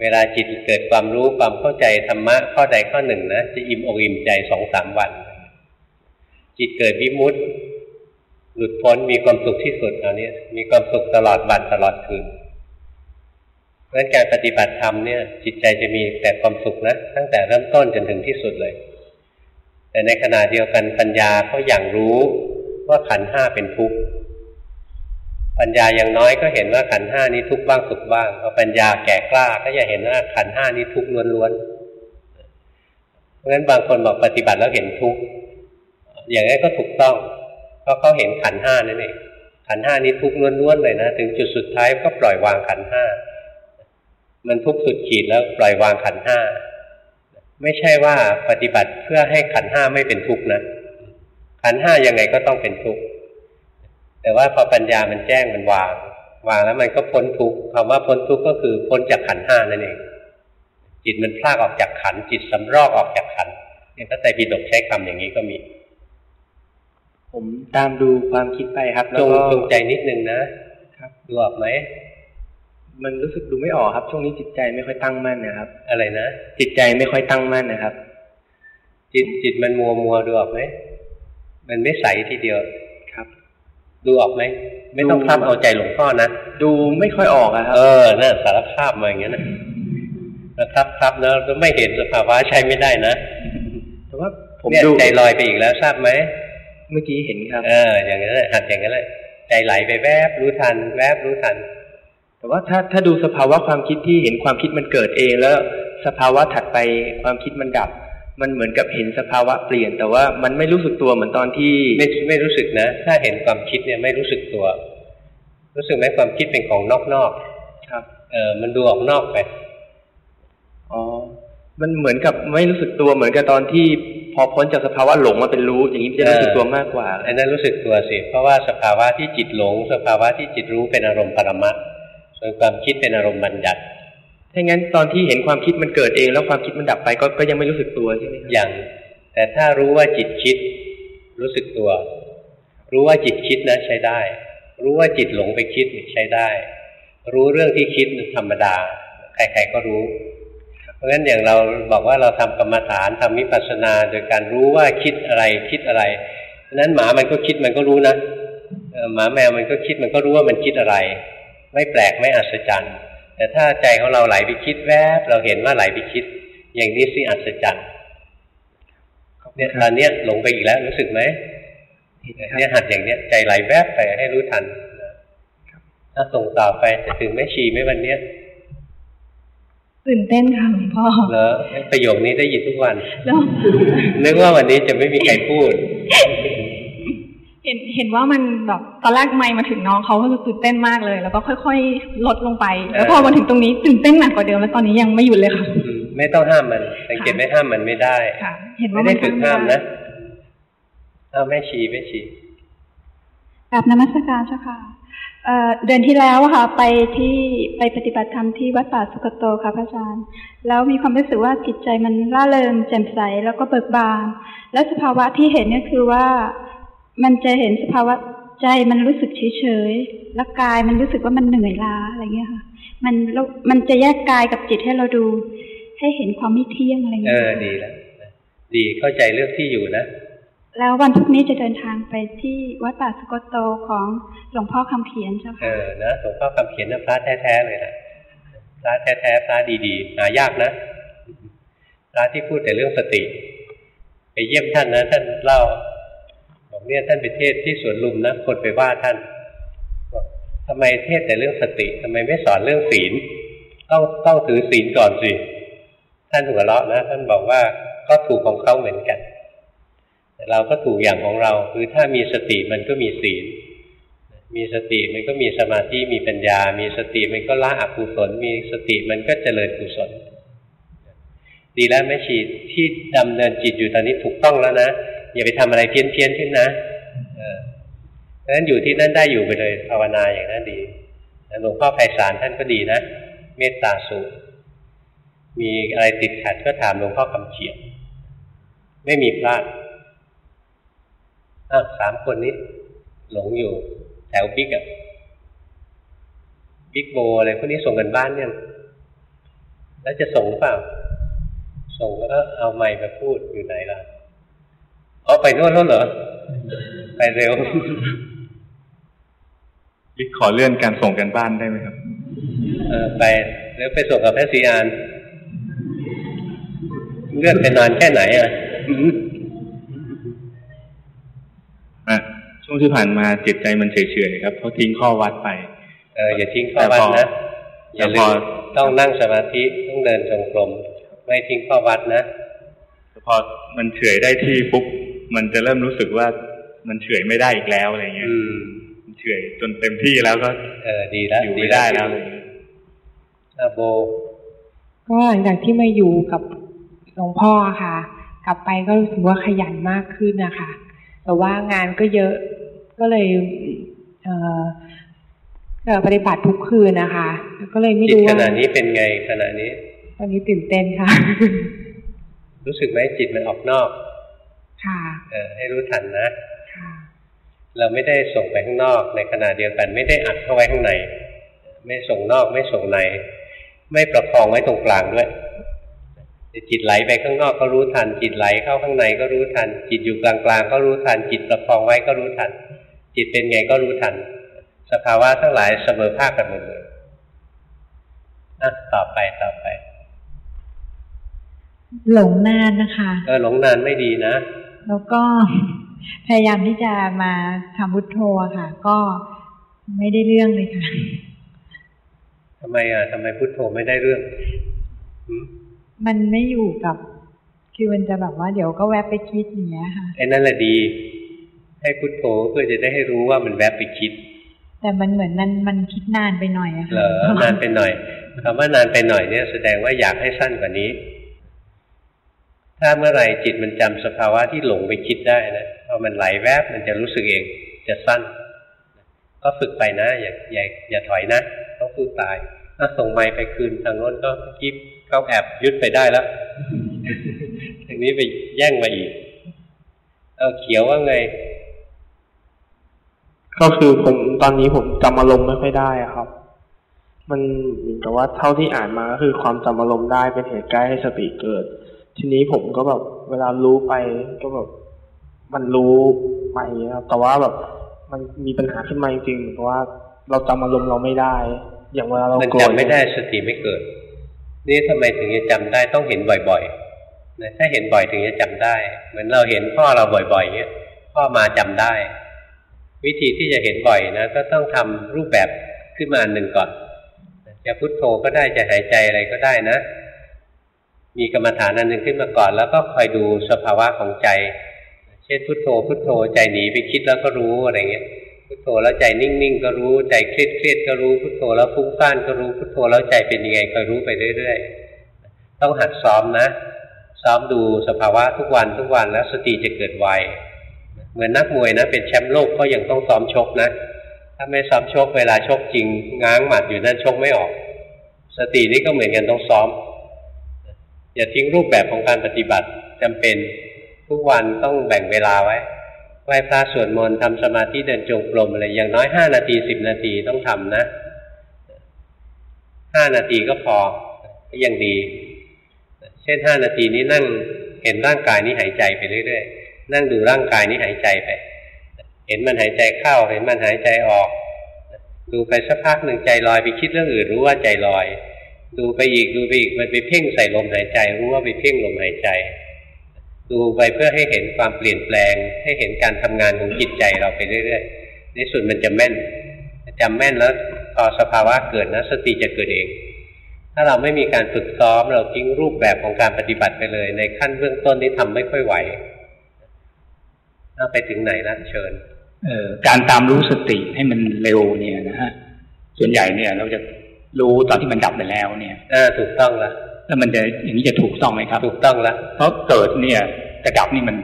เวลาจิตเกิดความรู้ความเข้าใจธรรมะข้อใดข้อหนึ่งนะจะอิ่มอกอิ่มใจสองสามวัน จิตเกิดวิมุตติหลุดพ้นมีความสุขที่สุดเอานี้มีความสุขตลอดวันตลอดคืนเพราะฉะนั้นการปฏิบัติธรรมเนี่ยจิตใจจะมีแต่ความสุขนะตั้งแต่เริ่มต้นจนถึงที่สุดเลย แต่ในขณะเดียวกันปัญญาก็อย่างรู้ว่าขันห้าเป็นทุกข์ ปัญญาอย่างน้อยก็เห็นว่าขันห้านี้ทุกข์บ้างสุขบ้างพอปัญญาแก่กล้าก็จะเห็นว่าขันห้านี้ทุกข์ล้วนๆเพราะฉะนั้นบางคนบอกปฏิบัติแล้วเห็นทุกข์อย่างนี้ก็ถูกต้องเพราะเขาเห็นขันห้านั่นเองขันห้านี้ทุกข์ล้วนๆเลยนะถึงจุดสุดท้ายก็ปล่อยวางขันห้ามันทุกข์สุดขีดแล้วปล่อยวางขันห้าไม่ใช่ว่าปฏิบัติเพื่อให้ขันห้าไม่เป็นทุกข์นะขันห้ายังไงก็ต้องเป็นทุกข์ แต่ว่าพอปัญญามันแจ้งมันวาง วางแล้วมันก็พ้นทุกข์คำว่าพ้นทุกข์ก็คือพ้นจากขันห้านั่นเอง จิตมันพลากออกจากขัน จิตสำรอกออกจากขันเนี่ยพระไตรปิฎกใช้คำอย่างนี้ก็มี ผมตามดูความคิดไปครับจแล้วงก็จงใจนิดนึงนะครับดูออกไหมมันรู้สึกดูไม่ออกครับ ช่วงนี้จิตใจไม่ค่อยตั้งมั่นนะครับ อะไรนะจิตใจไม่ค่อยตั้งมั่นนะครับ จิตจิตมันมัวมัวดูออกไหมมันไม่ใสทีเดียวครับ ดูออกไหมไม่ต้องพร่ำเอาใจหลวงพ่อนะดูไม่ค่อยออกอะครับเออน่าสารภาพมาอย่างนั้นนะนะครับครับนะไม่เห็นสภาวะใช้ไม่ได้นะแต่ว่าผมเนี่ยดูใจลอยไปอีกแล้วทราบไหมเมื่อกี้เห็นครับ เออ อย่างนั้นแหละหัดอย่างนั้นแหละใจไหลไปแวบรู้ทัน แวบรู้ทัน แต่ว่าถ้าถ้าดูสภาวะความคิดที่เห็นความคิดมันเกิดเองแล้ว สภาวะถัดไปความคิดมันดับ มันเหมือนกับเห็นสภาวะเปลี่ยน แต่ว่ามันไม่รู้สึกตัวเหมือนตอนที่ไม่ไม่รู้สึกนะ ถ้าเห็นความคิดเนี่ยไม่รู้สึกตัว รู้สึกไหมความคิดเป็นของนอกๆครับ เออมันดูออกนอกไปอ๋อมันเหมือนกับไม่รู้สึกตัวเหมือนกับตอนที่พอพ้นจากสภาวะหลงมาเป็นรู้ อย่างนี้จะรู้สึกตัวมากกว่าอันนั้นรู้สึกตัวสิเพราะว่าสภาวะที่จิตหลง สภาวะที่จิตรู้เป็นอารมณ์ปรมัตถ์ส่วนความคิดเป็นอารมณ์บัญญัติ ถ้างั้นตอนที่เห็นความคิดมันเกิดเอง แล้วความคิดมันดับไปก็ก็ยังไม่รู้สึกตัวใช่ไหมอย่าง แต่ถ้ารู้ว่าจิตคิด รู้สึกตัว รู้ว่าจิตคิดนะใช้ได้ รู้ว่าจิตหลงไปคิดใช้ได้ รู้เรื่องที่คิดธรรมดา ใครๆก็รู้เพราะฉะนั้นอย่างเราบอกว่าเราทำกรรมฐานทำวิปัสสนาโดยการรู้ว่าคิดอะไรคิดอะไรเพราะนั้นหมามันก็คิดมันก็รู้นะหมาแมวมันก็คิดมันก็รู้ว่ามันคิดอะไร ไม่แปลกไม่อัศจรรย์ แต่ถ้าใจของเราไหลไปคิดแวบ เราเห็นว่าไหลไปคิด อย่างนี้สิอัศจรรย์เนี่ยตอนเนี้ยหลงไปอีกแล้วรู้สึกไหมเนี่ยหัดอย่างเนี้ยใจไหลแวบไปให้รู้ทันถ้าส่งต่อไปจะถึงไม่ชีไหมวันเนี้ยตื่นเต้นค่ะหลวงพ่อเหรอประโยคนี้ได้ยินทุกวันแล้วนึกว่าวันนี้จะไม่มีใครพูด เห็นเห็นว่ามันแบบตอนแรกไม่มาถึงน้องเขาก็คือตื่นเต้นมากเลย แล้วก็ค่อย ๆ ลดลงไป แล้วพอมาถึงตรงนี้ตื่นเต้นหนักกว่าเดิมแล้วตอนนี้ยังไม่หยุดเลยค่ะอืมไม่ต้องห้ามมันสังเกตไม่ห้ามมันไม่ได้ค่ะเห็นว่าไม่มัได้นฝึกห้ามทำไได้นะเอาแม่ชีแม่ชีกราบนมัสการเจ้าค่ะเอ่อเดือนที่แล้วอะค่ะ ไปที่ไปปฏิบัติธรรมที่วัดป่าสุกโตค่ะพระอาจารย์ แล้วมีความรู้สึกว่าจิตใจมันร่าเริงแจ่มใสแล้วก็เบิกบาน แล้วสภาวะที่เห็นเนี่ยคือว่า มันจะเห็นสภาวะใจมันรู้สึกเฉยๆ แล้วกายมันรู้สึกว่ามันเหนื่อยล้าอะไรเงี้ยค่ะ มันแล้วมันจะแยกกายกับจิตให้เราดู ให้เห็นความไม่เที่ยงอะไรเอเงี้ยอดีแล้วดีเข้าใจเรื่องที่อยู่นะ แล้ววันพรุ่งนี้จะเดินทางไปที่วัดป่าสุกโตของหลวงพ่อคำเขียนเจ้าเอค่ะอนะหลวงพ่อคำเขียนนะพระแท้ๆเลยนะพระแท้ๆพระดีๆหายากนะพระที่พูดแต่เรื่องสติ ไปเยี่ยมท่านนะท่านเล่า บอกเนี่ยท่านไปเทศที่สวนลุมนะคนไปว่าท่านบอกทำไมเทศแต่เรื่องสติทำไมไม่สอนเรื่องศีล ต้องต้องถือศีลก่อนสิท่านหัวเราะนะท่านบอกว่าก็ถูกของเขาเหมือนกัน แต่เราก็ถูกอย่างของเราคือถ้ามีสติมันก็มีศีล มีสติมันก็มีสมาธิมีปัญญา มีสติมันก็ละอกุศลมีสติมันก็เจริญกุศลดีแล้วแม่ชีที่ดำเนินจิตอยู่ตอนนี้ถูกต้องแล้วนะ อย่าไปทำอะไรเพี้ยนเพี้ยนขึ้นนะเพราะฉะนั้นอยู่ที่นั่นได้อยู่ไปเลยภาวนาอย่างนั้นดีหลวงพ่อไพศาลท่านก็ดีนะ เมตตาสูงมีอะไรติดขัดก็ถามหลวงพ่อคำเขียน ไม่มีพลาดอ้าวสามคนนี้ หลงอยู่แถวบิ๊กอะบิ๊กโบอะไรพวกนี้ส่งกันบ้านยังแล้วจะส่งเปล่า ส่งแล้วเอาไมค์มาพูดอยู่ไหนล่ะ เอาไปนู่นแล้วเหรอ ไปเร็วบิ๊กขอเลื่อนการส่งกันบ้านได้ไหมครับ เออไปแล้วไปส่งกับแพทย์สีอานเลื่อนไปนานแค่ไหนอะอะช่วงที่ผ่านมาจิตใจมันเฉยๆครับเพราะทิ้งข้อวัดไป เอออย่าทิ้งข้อวัดนะอย่าลืมต้องนั่งสมาธิต้องเดินจงกรมไม่ทิ้งข้อวัดนะพอมันเฉยได้ที่ปุ๊บ มันจะเริ่มรู้สึกว่ามันเฉยไม่ได้อีกแล้วอะไรเงี้ยมันเฉยจนเต็มที่แล้วก็ เออดีแล้วอยู่ไม่ได้แล้วเลยอาโบ ก็หลังจากที่มาอยู่กับหลวงพ่อค่ะ กลับไปก็รู้สึกว่าขยันมากขึ้นนะคะ แต่ว่างานก็เยอะก็เลยเอ่อเอ่อปฏิบัติทุกคืนนะคะ ก็เลยไม่จิตรู้ขว่าณะนี้เป็นไงขณะนี้ ตอนนี้ตื่นเต้นค่ะ รู้สึกไหมจิตมันออกนอก ค่ะเออ ให้รู้ทันนะ เราไม่ได้ส่งไปข้างนอก ในขณะเดียวกัน ไม่ได้อัดเข้าไว้ข้างใน ไม่ส่งนอกไม่ส่งใน ไม่ประคองไว้ตรงกลางด้วยจิตไหลไปข้างนอกก็รู้ทัน จิตไหลเข้าข้างในก็รู้ทัน จิตอยู่กลางๆก็รู้ทัน จิตประคองไว้ก็รู้ทัน จิตเป็นไงก็รู้ทัน สภาวะทั้งหลายเสมอภาคกันหมดเลยอะต่อไปต่อไป หลงนานนะคะเออหลงนานไม่ดีนะ แล้วก็พยายามที่จะมาทำพุทโธอะค่ะ ก็ไม่ได้เรื่องเลยค่ะทำไมอะทำไมพุทโธไม่ได้เรื่องหืมมันไม่อยู่กับ คือมันจะแบบว่าเดี๋ยวก็แวบไปคิดอย่างเงี้ยค่ะไอ้นั่นแหละดี ให้พุทโธเพื่อจะได้ให้รู้ว่ามันแวบไปคิด แต่มันเหมือนมันมันคิดนานไปหน่อยอะเหรค่ะอนานไปหน่อยคำว่านานไปหน่อยเนี่ยแสดงว่าอยากให้สั้นกว่านี้ ถ้าเมื่อไหร่จิตมันจำสภาวะที่หลงไปคิดได้นะพอมันไหลแวบมันจะรู้สึกเอง จะสั้น ก็ฝึกไปนะ อย่าอย่าอย่าถอยนะต้องสู้ตาย ถ้าส่งไม้ไปคืนทางโน้นก็กิ๊บเขาแอบยึดไปได้แล้วทางนี้ไปแย่งมาอีก เอาเขียวว่าไง ก็คือผมตอนนี้ผมจำอารมณ์ไม่ค่อยได้อะครับ มันเหมือนกับว่าเท่าที่อ่านมาก็คือความจำอารมณ์ได้เป็นเหตุใกล้ให้สติเกิด ทีนี้ผมก็แบบเวลารู้ไปก็แบบมันรู้ไปนะครับแต่ว่าแบบมันมีปัญหาขึ้นมาจริงๆเหมือนกับว่าเราจำอารมณ์เราไม่ได้ อย่างเวลาเรามันโกรธจำไม่ได้สติไม่เกิด นี่ทำไมถึงจะจำได้ต้องเห็นบ่อยๆนะถ้าเห็นบ่อยถึงจะจำได้ เหมือนเราเห็นพ่อเราบ่อยๆเงี้ยพ่อมาจำได้ วิธีที่จะเห็นบ่อยนะก็ต้องทำรูปแบบขึ้นมาอันหนึ่งก่อนจะพุทโธก็ได้จะหายใจอะไรก็ได้นะ มีกรรมฐานอันหนึ่งขึ้นมาก่อน แล้วก็คอยดูสภาวะของใจ เช่นพุทโธ พุทโธใจหนีไปคิดแล้วก็รู้อะไรเงี้ยพุทโธแล้วใจนิ่งๆก็รู้ใจเครียดเครียดก็รู้พุทโธแล้วฟุ้งซ่านก็รู้พุทโธแล้วใจเป็นยังไงคอยรู้ไปเรื่อยๆต้องหัดซ้อมนะ ซ้อมดูสภาวะทุกวันทุกวันแล้วสติจะเกิดไวเหมือนนักมวยนะ เป็นแชมป์โลกก็ยังต้องซ้อมชกนะ ถ้าไม่ซ้อมชกเวลาชกจริง ง้างหมัดอยู่นั่นชกไม่ออก สตินี่ก็เหมือนกันต้องซ้อม อย่าทิ้งรูปแบบของการปฏิบัติจำเป็นทุกวันต้องแบ่งเวลาไว้ไหว้พระสวดมนต์ทำสมาธิเดินจงกรมอะไรอย่างน้อยห้านาทีสิบนาทีต้องทำนะห้านาทีก็พอก็ยังดี เช่นห้านาทีนี้นั่งเห็นร่างกายนี้หายใจไปเรื่อยๆนั่งดูร่างกายนี้หายใจไป เห็นมันหายใจเข้าเห็นมันหายใจออก ดูไปสักพักหนึ่งใจลอยไปคิดเรื่องอื่นรู้ว่าใจลอย ดูไปอีกดูไปอีกมันไปเพ่งใส่ลมหายใจ รู้ว่าไปเพ่งลมหายใจ ดูไปเพื่อให้เห็นความเปลี่ยนแปลง ให้เห็นการทำงานของจิตใจเราไปเรื่อยๆในสุดมันจะแม่นจำแม่นแล้วพอสภาวะเกิดนะสติจะเกิดเอง ถ้าเราไม่มีการฝึกซ้อม เราทิ้งรูปแบบของการปฏิบัติไปเลย ในขั้นเบื้องต้นนี้ทำไม่ค่อยไหวถ้าไปถึงไหนนะเชิญ เออการตามรู้สติให้มันเร็วเนี่ยนะฮะส่วนใหญ่เนี่ยเราจะ รู้ตอนที่มันดับไปแล้วเนี่ยอ่าถูกต้องละแล้วมันจะอย่างนี้จะถูกต้องไหมครับ ถูกต้องละเพราะเกิดเนี่ยจะดับนี่มัน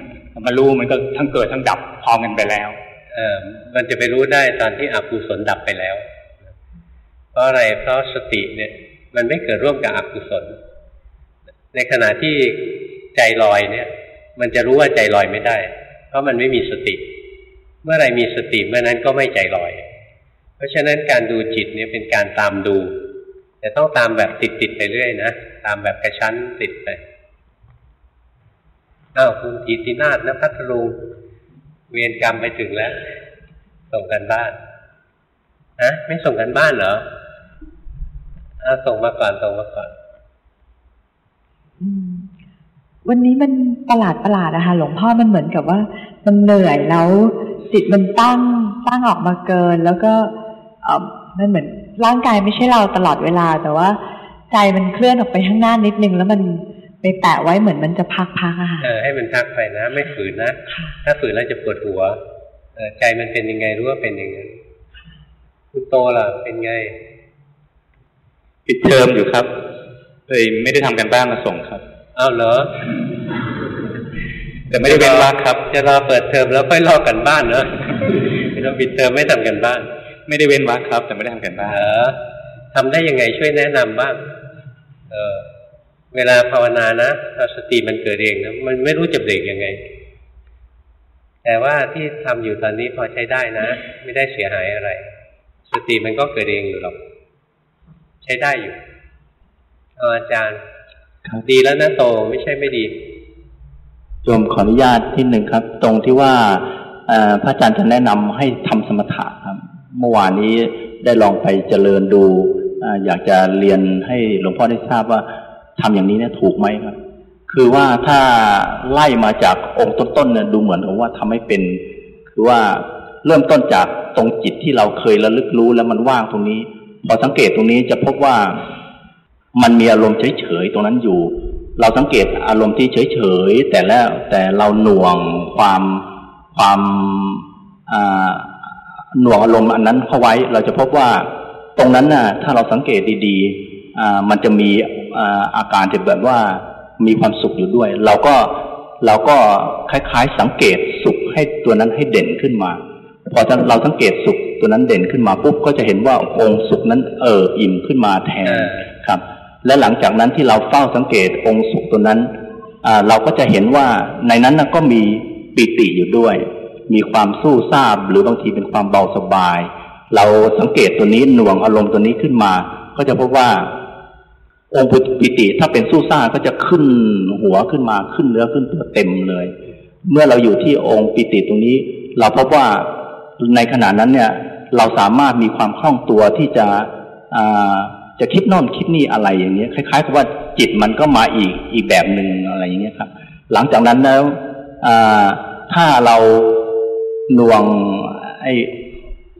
มารู้มันก็ทั้งเกิดทั้งดับพร้อมกันไปแล้ว เออมันจะไปรู้ได้ตอนที่อกุศลดับไปแล้ว เพราะอะไรเพราะสติเนี่ย มันไม่เกิดร่วมกับอกุศล ในขณะที่ใจลอยเนี่ย มันจะรู้ว่าใจลอยไม่ได้ เพราะมันไม่มีสติ เมื่อไรมีสติเมื่อนั้นก็ไม่ใจลอย เพราะฉะนั้นการดูจิตเนี่ยเป็นการตามดู แต่ต้องตามแบบติดติดไปเรื่อยนะ ตามแบบกระชั้นติดไปอ้าวคุณทีตินาศนะพัทลุงเวรกรรมไปถึงแล้ว ส่งกันบ้านฮะไม่ส่งกันบ้านเหรออาส่งมาก่อนส่งมาก่อนวันนี้มันประหลาดประหลาดนะคะหลวงพ่อมันเหมือนกับว่า มันเหนื่อยแล้วจิตมันตั้งตั้งออกมาเกิน แล้วก็ มันเหมือนร่างกายไม่ใช่เราตลอดเวลา แต่ว่าใจมันเคลื่อนออกไปข้างหน้านิดนึง แล้วมันไปแปะไว้เหมือนมันจะพักพักอะค่ะเออให้มันพักไปนะ ไม่ฝืนนะ ถ้าฝืนแล้วจะปวดหัวเออใจมันเป็นยังไงรู้ว่าเป็นอย่างนั้นคุณโตล่ะ เป็นไงปิดเทอมอยู่ครับเลยไม่ได้ทำกันบ้านมาส่งครับอ้าวเหรอ แต่ไม่ได้เว้นวรรคครับ จะรอเปิดเทอมแล้วค่อยลอกกันบ้านเนอะเราปิดเทอมไม่ทำกันบ้าน ไม่ได้เว้นวรรคครับ แต่ไม่ได้ทำกันบ้านเออทำได้ยังไงช่วยแนะนำบ้าง เออเวลาภาวนานะถ้าสติมันเกิดเองนะมันไม่รู้จะเบรกยังไง แต่ว่าที่ทำอยู่ตอนนี้พอใช้ได้นะ ไม่ได้เสียหายอะไร สติมันก็เกิดเองอยู่หรอก ใช้ได้อยู่เอาอาจารย์ดีแล้วนะโตไม่ใช่ไม่ดีโยมขออนุญาตที่หนึ่งครับ ตรงที่ว่าเอ่อพระอาจารย์จะแนะนำให้ทำสมถะครับ เมื่อวานนี้ได้ลองไปเจริญดูอยากจะเรียนให้หลวงพ่อได้ทราบว่าทำอย่างนี้เนี่ยถูกไหมครับ คือว่าถ้าไล่มาจากองค์ต้นๆเนี่ยดูเหมือนกับว่าทำให้เป็น คือว่าเริ่มต้นจากตรงจิตที่เราเคยระลึกรู้แล้วมันว่างตรงนี้ พอสังเกตตรงนี้จะพบว่ามันมีอารมณ์เฉยๆตรงนั้นอยู่ เราสังเกตอารมณ์ที่เฉยๆแต่แล้วแต่เราหน่วงความความอ่า หน่วงอารมณ์อันนั้นเข้าไว้ เราจะพบว่าตรงนั้นน่ะ ถ้าเราสังเกตดีๆอ่ามันจะมีอ่าอาการที่แบบว่ามีความสุขอยู่ด้วย เราก็เราก็คล้าย ๆ สังเกตสุขให้ตัวนั้นให้เด่นขึ้นมา พอเราสังเกตสุขตัวนั้นเด่นขึ้นมาปุ๊บก็จะเห็นว่าองค์สุขนั้นเอออิ่มขึ้นมาแทนครับ และหลังจากนั้นที่เราเฝ้าสังเกตองค์สุขตัวนั้นอ่าเราก็จะเห็นว่าในนั้นนะก็มีปิติอยู่ด้วย มีความสู้ซาบหรือบางทีเป็นความเบาสบาย เราสังเกตตัวนี้หน่วงอารมณ์ตัวนี้ขึ้นมา ก็จะพบว่า องค์ปิติถ้าเป็นสู้ซ่าก็จะขึ้นหัวขึ้นมาขึ้นเนื้อขึ้นตัวเต็มเลย เมื่อเราอยู่ที่องค์ปิติตรงนี้ เราพบว่าในขณะนั้นเนี่ย เราสามารถมีความคล่องตัวที่จะจะคิดโน่นคิดนี่อะไรอย่างเงี้ยคล้ายๆกับว่าจิตมันก็มาอีกอีกแบบหนึ่งอะไรอย่างเงี้ยครับ หลังจากนั้นแล้วถ้าเรา น่วงไอ้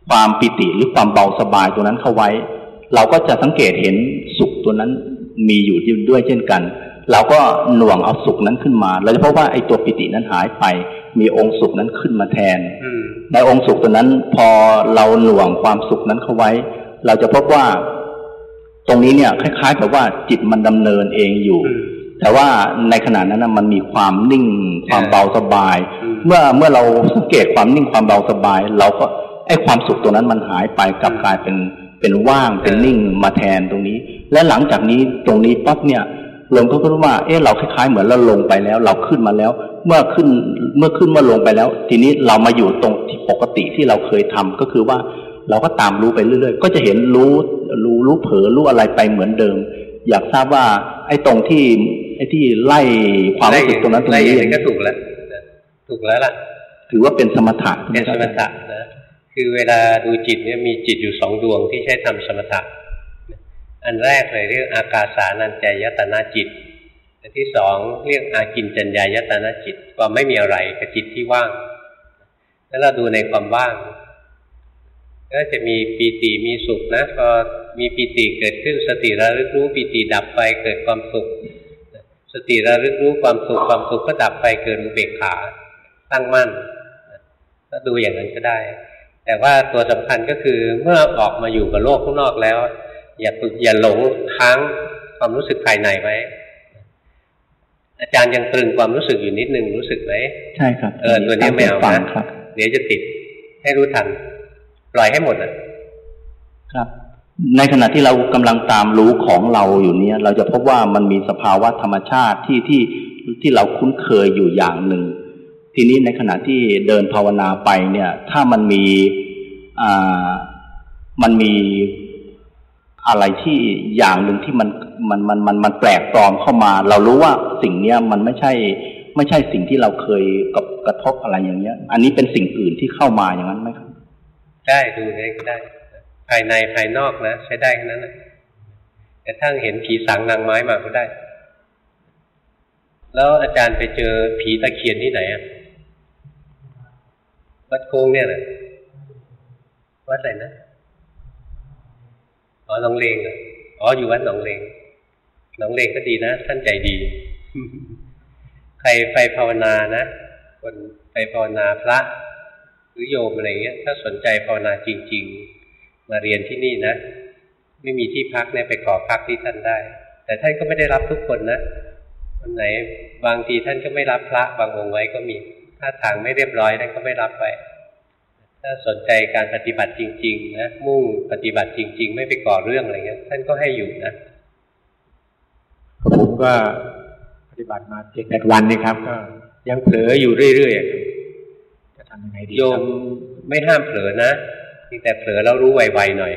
ความปิติหรือความเบาสบายตัวนั้นเข้าไว้ เราก็จะสังเกตเห็นสุขตัวนั้นมีอยู่ด้วยเช่นกัน เราก็หน่วงเอาสุขนั้นขึ้นมา เราจะพบว่าไอ้ตัวปิตินั้นหายไป มีองค์สุขนั้นขึ้นมาแทนอืมในองค์สุขตัวนั้นพอเราหน่วงความสุขนั้นเข้าไว้ เราจะพบว่า ตรงนี้เนี่ยคล้ายๆกับว่าจิตมันดำเนินเองอยู่ แต่ว่าในขณะนั้นนะมันมีความนิ่งความเบาสบาย เมื่อเมื่อเราสังเกตความนิ่งความเบาสบาย เราก็ไอ้ความสุขตัวนั้นมันหายไปกลับกลายเป็นเป็นว่างเป็นนิ่งมาแทนตรงนี้ และหลังจากนี้ตรงนี้ปั๊บเนี่ยลงก็รู้ว่า เออเราคล้ายๆ เหมือนเราลงไปแล้ว เราขึ้นมาแล้ว เมื่อขึ้นเมื่อขึ้นเมื่อลงไปแล้ว ทีนี้เรามาอยู่ตรงที่ปกติที่เราเคยทำก็คือว่า เราก็ตามรู้ไปเรื่อยๆ ก็จะเห็นรู้รู้รู้เผลอรู้อะไรไปเหมือนเดิม อยากทราบว่าไอ้ตรงที่ ไอ้ที่ไล่ความรู้สึกตรงนั้นตรงไล่นี้อย่างนี้ก็ถูกแล้วถูกแล้วล่ะ ถือว่าเป็นสมถะเป็นสมถะนะคือเวลาดูจิตเนี่ยมีจิตอยู่สองดวงที่ใช้ทำสมถะอันแรกเลยเรียกอากาสานัญจายตนาจิต อันที่สองเรียกอากินจัญญายตนาจิตความไม่มีอะไรกับจิตที่ว่าง แล้วเราดูในความว่างก็จะมีปีติมีสุขนะพอมีปิติเกิดขึ้นสติระลึกรู้ปิติดับไปเกิดความสุขส ติระลึกรู้ความสุขความสุขก็ดับไปเกิดอุเบกขาตั้งมั่นก็ดูอย่างนั้นก็ได้ แต่ว่าตัวสำคัญก็คือเมื่อออกมาอยู่กับโลกข้างนอกแล้ว อย่าฝึกอย่าหลงค้างความรู้สึกภายในไว้ อาจารย์ยังตรึงความรู้สึกอยู่นิดนึงรู้สึกไหมใช่ครับ เออตัวนี้ไม่เอาฟังนะครับเดี๋ยวจะติดให้รู้ทัน ปล่อยให้หมดอะ ครับ ในขณะที่เรากำลังตามรู้ของเราอยู่เนี่ย เราจะพบว่ามันมีสภาวะธรรมชาติที่ที่ที่เราคุ้นเคยอยู่อย่างหนึ่ง ทีนี้ในขณะที่เดินภาวนาไปเนี่ย ถ้ามันมีอ่ามันมีอะไรที่อย่างหนึ่งที่มันมันมันมันมันแปลกปลอมเข้ามา เรารู้ว่าสิ่งเนี้ยมันไม่ใช่ ไม่ใช่สิ่งที่เราเคยกับกระทบอะไรอย่างเงี้ย อันนี้เป็นสิ่งอื่นที่เข้ามาอย่างนั้นไหมครับได้ดูได้ก็ได้ ภายในภายนอกนะใช้ได้แค่นั้นนะแต่ถ้าเห็นผีสางนางไม้มาก็ได้ แล้วอาจารย์ไปเจอผีตะเคียนที่ไหนอะวัดโค้งเนี่ยแหละวัดอะไรนะอ๋อหนองเลงออ๋ออยู่วัดหนองเลงหนองเลงก็ดีนะท่านใจดี ใครไปภาวนานะคนไปภาวนาพระหรือโยมอะไรเงี้ย ถ้าสนใจภาวนาจริง ๆ มาเรียนที่นี่นะ ไม่มีที่พักเนี่ยไปขอพักที่ท่านได้ แต่ท่านก็ไม่ได้รับทุกคนนะวันไหนบางทีท่านก็ไม่รับพระบางองค์ไว้ก็มีถ้าทางไม่เรียบร้อยท่านก็ไม่รับไป ถ้าสนใจการปฏิบัติจริง ๆ นะมุ่งปฏิบัติจริง ๆ ไม่ไปก่อเรื่องอะไรเงี้ยท่านก็ให้อยู่นะผมก็ปฏิบัติมาเจ็ดแปดวันนี่ครับ ก็ยังเผลออยู่เรื่อยๆอะครับจะทำยังไงดีโยครัมบไม่ห้ามเผลอนะ เพียงแต่เผลอแล้วรู้ไวๆหน่อย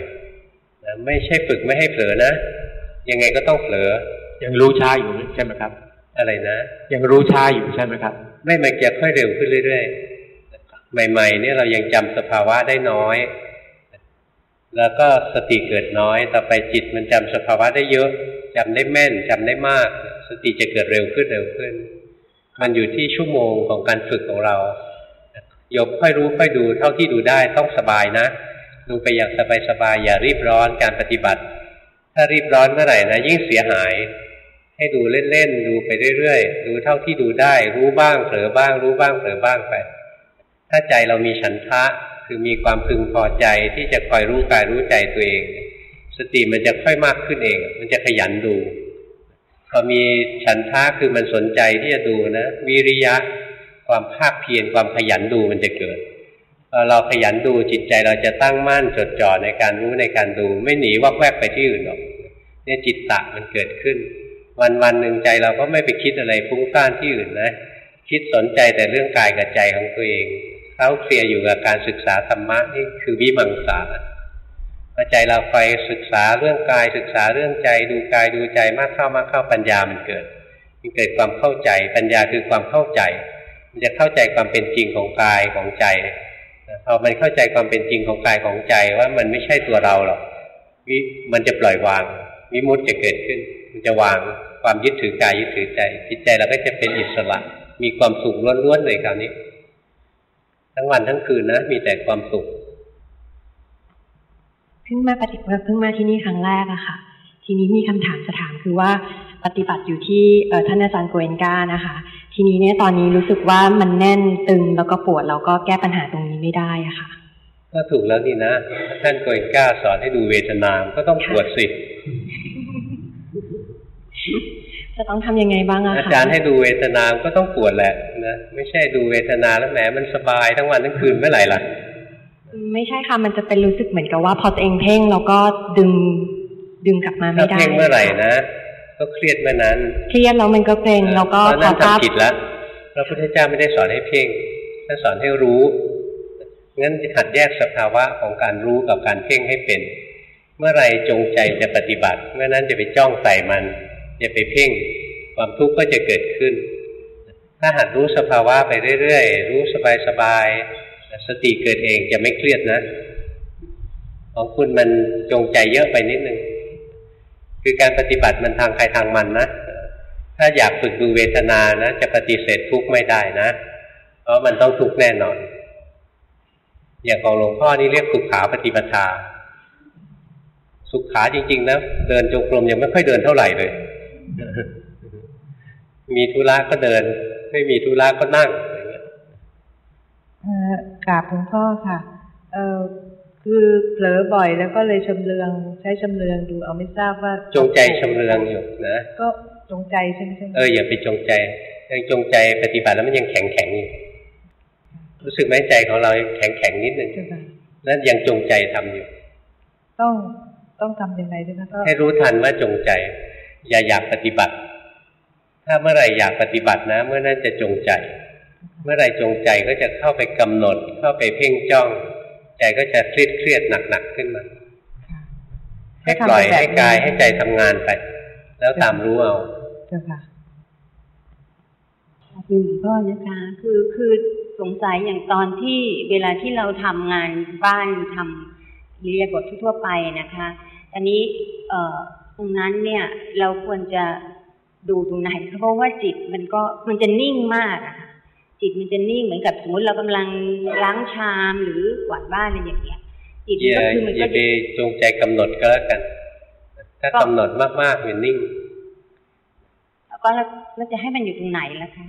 นะไม่ใช่ฝึกไม่ให้เผลอนะ ยังไงก็ต้องเผลอ ยังรู้ช้าอยู่ใช่ไหมครับ อะไรนะ ยังรู้ช้าอยู่ใช่ไหมครับ ไม่มันจะค่อยเร็วขึ้นเรื่อยๆ ใหม่ ๆ เนี่ยเรายังจำสภาวะได้น้อย แล้วก็สติเกิดน้อย ต่อไปจิตมันจำสภาวะได้เยอะจำได้แม่นจำได้มาก สติจะเกิดเร็วขึ้นเร็วขึ้น มันอยู่ที่ชั่วโมงของการฝึกของเรา โยมค่อยรู้ค่อยดูเท่าที่ดูได้ต้องสบายนะ ดูไปอย่างสบายๆอย่ารีบร้อนการปฏิบัติ ถ้ารีบร้อนเมื่อไหร่นะยิ่งเสียหาย ให้ดูเล่นๆดูไปเรื่อยๆดูเท่าที่ดูได้ รู้บ้างเผลอบ้าง รู้บ้างเผลอบ้างไป ถ้าใจเรามีฉันทะคือมีความพึงพอใจที่จะคอยรู้กายรู้ใจตัวเอง สติมันจะค่อยมากขึ้นเอง มันจะขยันดูพอมีฉันทะคือมันสนใจที่จะดูนะ วิริยะ ความภาคเพียรความขยันดูมันจะเกิดพอเราขยันดูจิตใจเราจะตั้งมั่นจดจ่อในการรู้ในการดู ไม่หนีวอกแวกไปที่อื่นหรอกเนี่ยจิตตะมันเกิดขึ้น วันวันหนึ่งใจเราก็ไม่ไปคิดอะไรฟุ้งซ่านที่อื่นนะคิดสนใจแต่เรื่องกายกับใจของตัวเองเข้าเคลียร์อยู่กับการศึกษาธรรมะนี่คือวิมังสาพอใจเราไปศึกษาเรื่องกายศึกษาเรื่องใจดูกายดูใจมากเข้ามากเข้าปัญญามันเกิด มันเกิดความเข้าใจปัญญาคือความเข้าใจ มันจะเข้าใจความเป็นจริงของกายของใจพอมันเข้าใจความเป็นจริงของกายของใจว่ามันไม่ใช่ตัวเราหรอกวิมันจะปล่อยวางวิมุติจะเกิดขึ้น มันจะวางความยึดถือกายยึดถือใจจิตใจเราก็จะเป็นอิสระ มีความสุขล้วนๆเลยคราวนี้ ทั้งวันทั้งคืนนะมีแต่ความสุขเพิ่งมาปฏิบัติเพิ่งมาที่นี่ครั้งแรกอะค่ะ ทีนี้มีคำถามจะถามคือว่าปฏิบัติอยู่ที่ท่านอาจารย์โกเอนกานะคะ ทีนี้เนี่ยตอนนี้รู้สึกว่ามันแน่นตึงแล้วก็ปวดแล้วก็แก้ปัญหาตรงนี้ไม่ได้อะค่ะ ก็ถูกแล้วนี่นะถ้าท่านโกยกล้าสอนให้ดูเวทนามก็ต้องปวดสิจะต้องทำยังไงบ้างอะอาคะจารย์ให้ดูเวทนามก็ต้องปวดแหละนะไม่ใช่ดูเวทนาแล้วแหมมันสบายทั้งวันทั้งคืนเมื่อไหร่ล่ะไม่ใช่ค่ะมันจะเป็นรู้สึกเหมือนกับว่าพอตัวเองเพ่งแล้วก็ดึงดึงกลับมาถ้าไม่ได้เพ่งเมื่อไหร่นะ ก็เครียดเมื่อนั้น เครียดแล้วมันก็เกรงแล้วก็เพราะพอนั้นภาพทำผิดแล้วพระพุทธเจ้าไม่ได้สอนให้เพ่งท่านสอนให้รู้งั้นหัดแยกสภาวะของการรู้กับการเพ่งให้เป็น เมื่อไหรจงใจจะปฏิบัติเมื่อนั้นจะไปจ้องใส่มันจะไปเพ่ง ความทุกข์ก็จะเกิดขึ้น ถ้าหัดรู้สภาวะไปเรื่อยๆ รู้สบายๆ สติเกิดเองจะไม่เครียดนะ ของคุณมันจงใจเยอะไปนิดนึง คือการปฏิบัติมันทางใครทางมันนะ ถ้าอยากฝึกดูเวทนานะ จะปฏิเสธทุกข์ไม่ได้นะ เพราะมันต้องทุกข์แน่นอน อย่างของหลวงพ่อนี่เรียกสุขาปฏิปทา สุขขาจริง ๆ นะ เดินจงกรมยังไม่ค่อยเดินเท่าไหร่เลย มีธุระก็เดิน ไม่มีธุระก็นั่งกราบหลวงพ่อค่ะ คือเผลอบ่อยแล้วก็เลยชำเลืองใช้ชำเลืองดูเอาไม่ทราบว่า จงใจชำเลืองอยู่นะก็จงใจใช่ไหมใช่ไหมเอออย่าไปจงใจยังจงใจปฏิบัติแล้วมันยังแข็งแข็งอยู่รู้สึกไหมใจของเราแข็งแข็งนิดนึงเจ้าค่ะนั่นยังจงใจทำอยู่ ต้องต้องทำยังไงด้วยนะก็ให้รู้ทันว่าจงใจ อย่าอยากปฏิบัติ ถ้าเมื่อไหร่อยากปฏิบัตินะ เมื่อนั้นจะจงใจ เมื่อไหร่จงใจก็จะเข้าไปกำหนด เข้าไปเพ่งจ้อง ใจก็จะเครียดเครียดหนักหนักๆขึ้นมาให้ปล่อยให้กายให้ใจทำงานไป แล้วตามรู้เอาเจ้าค่ะคุณหลวงพ่อนะคะ คือคือสงสัยอย่างตอนที่เวลาที่เราทำงานบ้านทำอิริยาบถทั่วๆไปนะคะอันนี้เอ่อตรงนั้นเนี่ยเราควรจะดูตรงไหนเพราะว่าจิตมันก็มันจะนิ่งมากอะค่ะ จิตมันจะนิ่งเหมือนกับสมมติเรากำลังล้างชามหรือกวาดบ้านอะไรอย่างเงี้ยจิตอมันย่าก็คือมันอก็ย่าไปจงใจกำหนดก็แล้วกัน ถ้ากำหนดมากๆมันนิ่งก็แล้วแล้วจะให้มันอยู่ตรงไหนล่ะคะ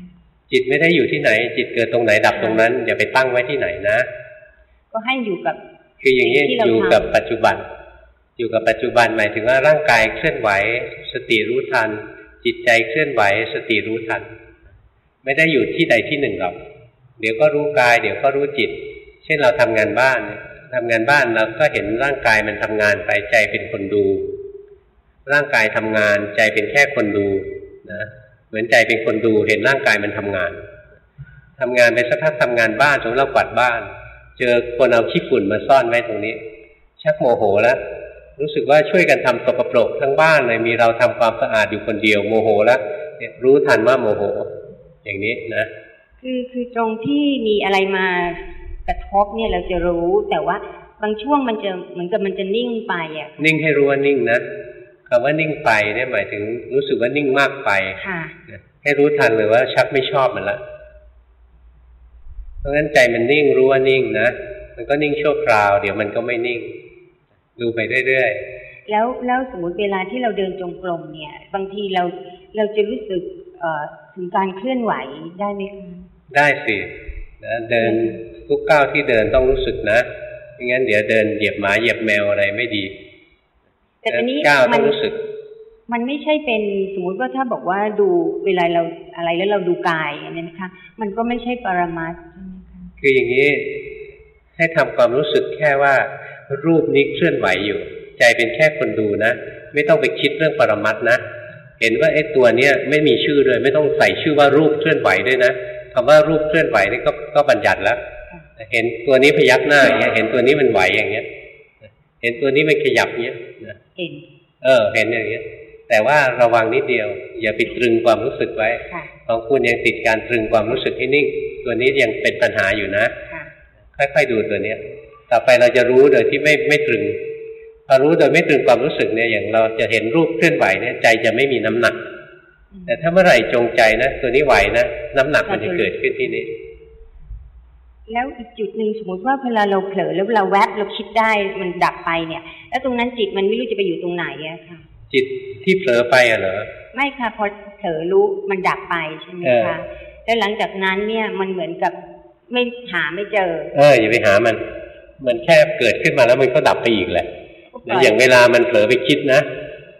จิตไม่ได้อยู่ที่ไหน จิตเกิดตรงไหนดับตรงนั้นอย่าไปตั้งไว้ที่ไหนนะ ก็ให้อยู่กับ คืออย่างนี้สิ่งที่เราอยู่ทำกับปัจจุบัน อยู่กับปัจจุบันหมายถึงว่าร่างกายเคลื่อนไหว สติรู้ทัน จิตใจเคลื่อนไหว สติรู้ทัน ไม่ได้อยู่ที่ใดที่หนึ่งหรอก เดี๋ยวก็รู้กาย เดี๋ยวก็รู้จิต เช่นเราทำงานบ้านทำงานบ้านเราก็เห็นร่างกายมันทำงานไปใจเป็นคนดู ร่างกายทำงานใจเป็นแค่คนดูนะเหมือนใจเป็นคนดูเห็นร่างกายมันทำงานทำงานไปสักพักทำงานบ้านสมมติเรากวาดบ้าน เจอคนเอาขี้ฝุ่นมาซ่อนไว้ตรงนี้ ชักโมโหแล้วรู้สึกว่าช่วยกันทำสกปรกทั้งบ้านเลยมีเราทำความสะอาดอยู่คนเดียวโมโหแล้วเนี่ยรู้ทันว่าโมโห อย่างนี้นะคือคือตรงที่มีอะไรมากระทบเนี่ยเราจะรู้แต่ว่าบางช่วงมันจะเหมือนกับมันจะนิ่งไปอะ นิ่งให้รู้ว่านิ่งนะคำว่านิ่งไปเนี่ยหมายถึงรู้สึกว่านิ่งมากไปค่ะให้รู้ทันเลยว่าชักไม่ชอบมันละเพราะงั้นใจมันนิ่งรู้ว่านิ่งนะมันก็นิ่งชั่วคราว เดี๋ยวมันก็ไม่นิ่ง ดูไปเรื่อยแล้วแล้วสมมติเวลาที่เราเดินจงกรมเนี่ย บางทีเราเราจะรู้สึกเอ่อ ถึงการเคลื่อนไหวได้ไหมคะๆได้สินะเดินทุกก้าวที่เดินต้องรู้สึกนะไม่งั้นเดี๋ยวเดินเหยียบหมาเหยียบแมวอะไรไม่ดี แต่ทีนี้ก้าวมัต้องรู้สึก มันไม่ใช่เป็นสมมุติว่าถ้าบอกว่าดูเวลาเราอะไรแล้วเราดูกายอันนี้นะคะ มันก็ไม่ใช่ปรมัตถ์คืออย่างนี้ให้ทำความรู้สึกแค่ว่า รูปนี้เคลื่อนไหวอยู่ ใจเป็นแค่คนดูนะ ไม่ต้องไปคิดเรื่องปรมัตถ์นะ เห็นว่าไอ้ตัวเนี้ยไม่มีชื่อเลยไม่ต้องใส่ชื่อว่ารูปเคลื่อนไหวด้วยนะคำว่ารูปเคลื่อนไหวนี่ก็ก็บัญญัติแล้วเห็นตัวนี้พยักหน้าอย่างเงี้ย เห็นตัวนี้มันไหวอย่างเงี้ย เห็นตัวนี้มันขยับเงี้ยนะเห็นเออ เห็นอย่างเงี้ย แต่ว่าระวังนิดเดียว อย่าไปตรึงความรู้สึกไว้ค่ะของคุณยังติดการตรึงความรู้สึกให้นิ่ง ตัวนี้ยังเป็นปัญหาอยู่นะค่ะค่อยๆดูตัวเนี้ย ต่อไปเราจะรู้โดยที่ไม่ไม่ตรึง พอรู้โดยไม่ตรึงความรู้สึกเนี่ยอย่างเราจะเห็นรูปเคลื่อนไหวเนี่ยใจจะไม่มีน้ำหนัก แต่ถ้าเมื่อไหร่จงใจนะตัวนี้ไหวนะน้ำหนักมันจะเกิดขึ้นที่นี้ แล้วอีกจุดหนึ่งสมมติว่าเวลาเราเผลอแล้วเราแวบเราคิดได้มันดับไปเนี่ย แล้วตรงนั้นจิตมันไม่รู้จะไปอยู่ตรงไหนอะค่ะ จิตที่เผลอไปอะเหรอไม่ค่ะพอเผลอรู้มันดับไปใช่ไหมเออคะแล้วหลังจากนั้นเนี่ยมันเหมือนกับไม่หาไม่เจอ เอออย่าไปหามัน มันแค่เกิดขึ้นมาแล้วมันก็ดับไปอีกแหละนะ อย่างเวลามันเผลอไปคิดนะ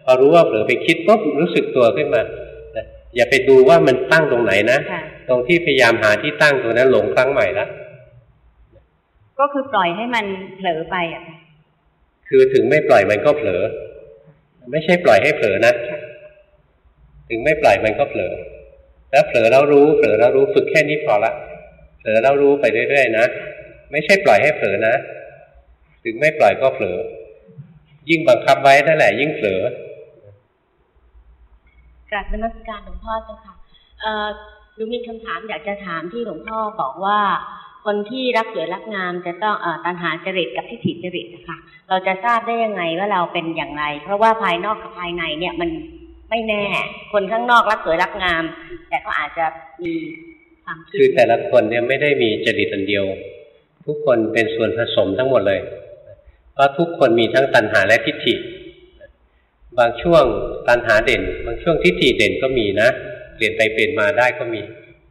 พอรู้ว่าเผลอไปคิดปุ๊บรู้สึกตัวขึ้นมานะอย่าไปดูว่ามันตั้งตรงไหนนะค่ะตรงที่พยายามหาที่ตั้งตรงนั้นหลงครั้งใหม่ละก็คือปล่อยให้มันเผลอไปอะค่ะคือถึงไม่ปล่อยมันก็เผลอ ไม่ใช่ปล่อยให้เผลอนะถึงไม่ปล่อยมันก็เผลอ แล้วเผลอแล้วรู้เผลอแล้วรู้ฝึกแค่นี้พอละเผลอแล้วรู้ไปเรื่อยๆนะไม่ใช่ปล่อยให้เผลอนะ ถึงไม่ปล่อยก็เผลอ ยิ่งบังคับไว้นั่นแหละยิ่งเผลอกราบนมัสการหลวงพ่อเจ้าค่ะเอ่อหนูมีคำถามอยากจะถามที่หลวงพ่อบอกว่า คนที่รักสวยรักงามจะต้องเอ่อตัณหาจริตกับทิฏฐิจริตนะคะเราจะทราบได้ยังไงว่าเราเป็นอย่างไร เพราะว่าภายนอกกับภายในเนี่ยมันไม่แน่ คนข้างนอกรักสวยรักงาม แต่ก็อาจจะมีความคิดคือแต่ละคนเนี่ยไม่ได้มีจริตอันเดียว ทุกคนเป็นส่วนผสมทั้งหมดเลย เพราะทุกคนมีทั้งตัณหาและทิฏฐิ บางช่วงตันหาเด่น บางช่วงทิฏฐิเด่นก็มีนะ เปลี่ยนไปเปลี่ยนมาได้ก็มี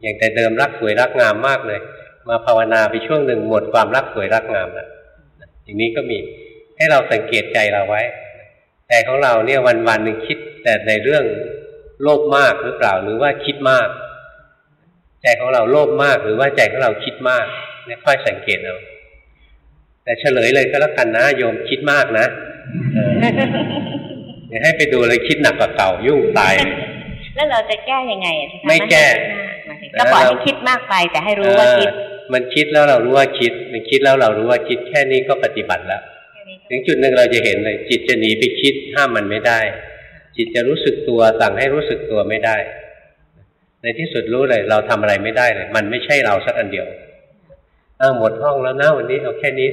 อย่างแต่เดิมรักสวยรักงามมากเลย มาภาวนาไปช่วงหนึ่งหมดความรักสวยรักงามแล้วอย่างนี้ก็มีให้เราสังเกตใจเราไว้ใจของเราเนี่ยวันวันหนึ่งคิดแต่ในเรื่องโลภมากหรือเปล่าหรือว่าคิดมาก ใจของเราโลภมากหรือว่าใจของเราคิดมากเนี่ยค่อยสังเกตเอา แต่เฉลยเลยก็แล้วกันนะโยมคิดมากนะเดี๋ยวให้ไปดูเลยคิดหนักกว่าเก่ายุ่งตายแล้วเราจะแก้ยังไงอะที่ทำให้ไม่แก้ก็ปล่อยให้คิดมากไป แต่ให้รู้ว่าคิดเออมันคิดแล้วเรารู้ว่าคิด มันคิดแล้วเรารู้ว่าคิดแค่นี้ก็ปฏิบัติแล้วถึงจุดหนึ่งเราจะเห็นเลย จิตจะหนีไปคิดห้ามมันไม่ได้ จิตจะรู้สึกตัวสั่งให้รู้สึกตัวไม่ได้ ในที่สุดรู้เลย เราทำอะไรไม่ได้เลย มันไม่ใช่เราสักอันเดียวอ้าวหมดห้องแล้วนะวันนี้เอาแค่นี้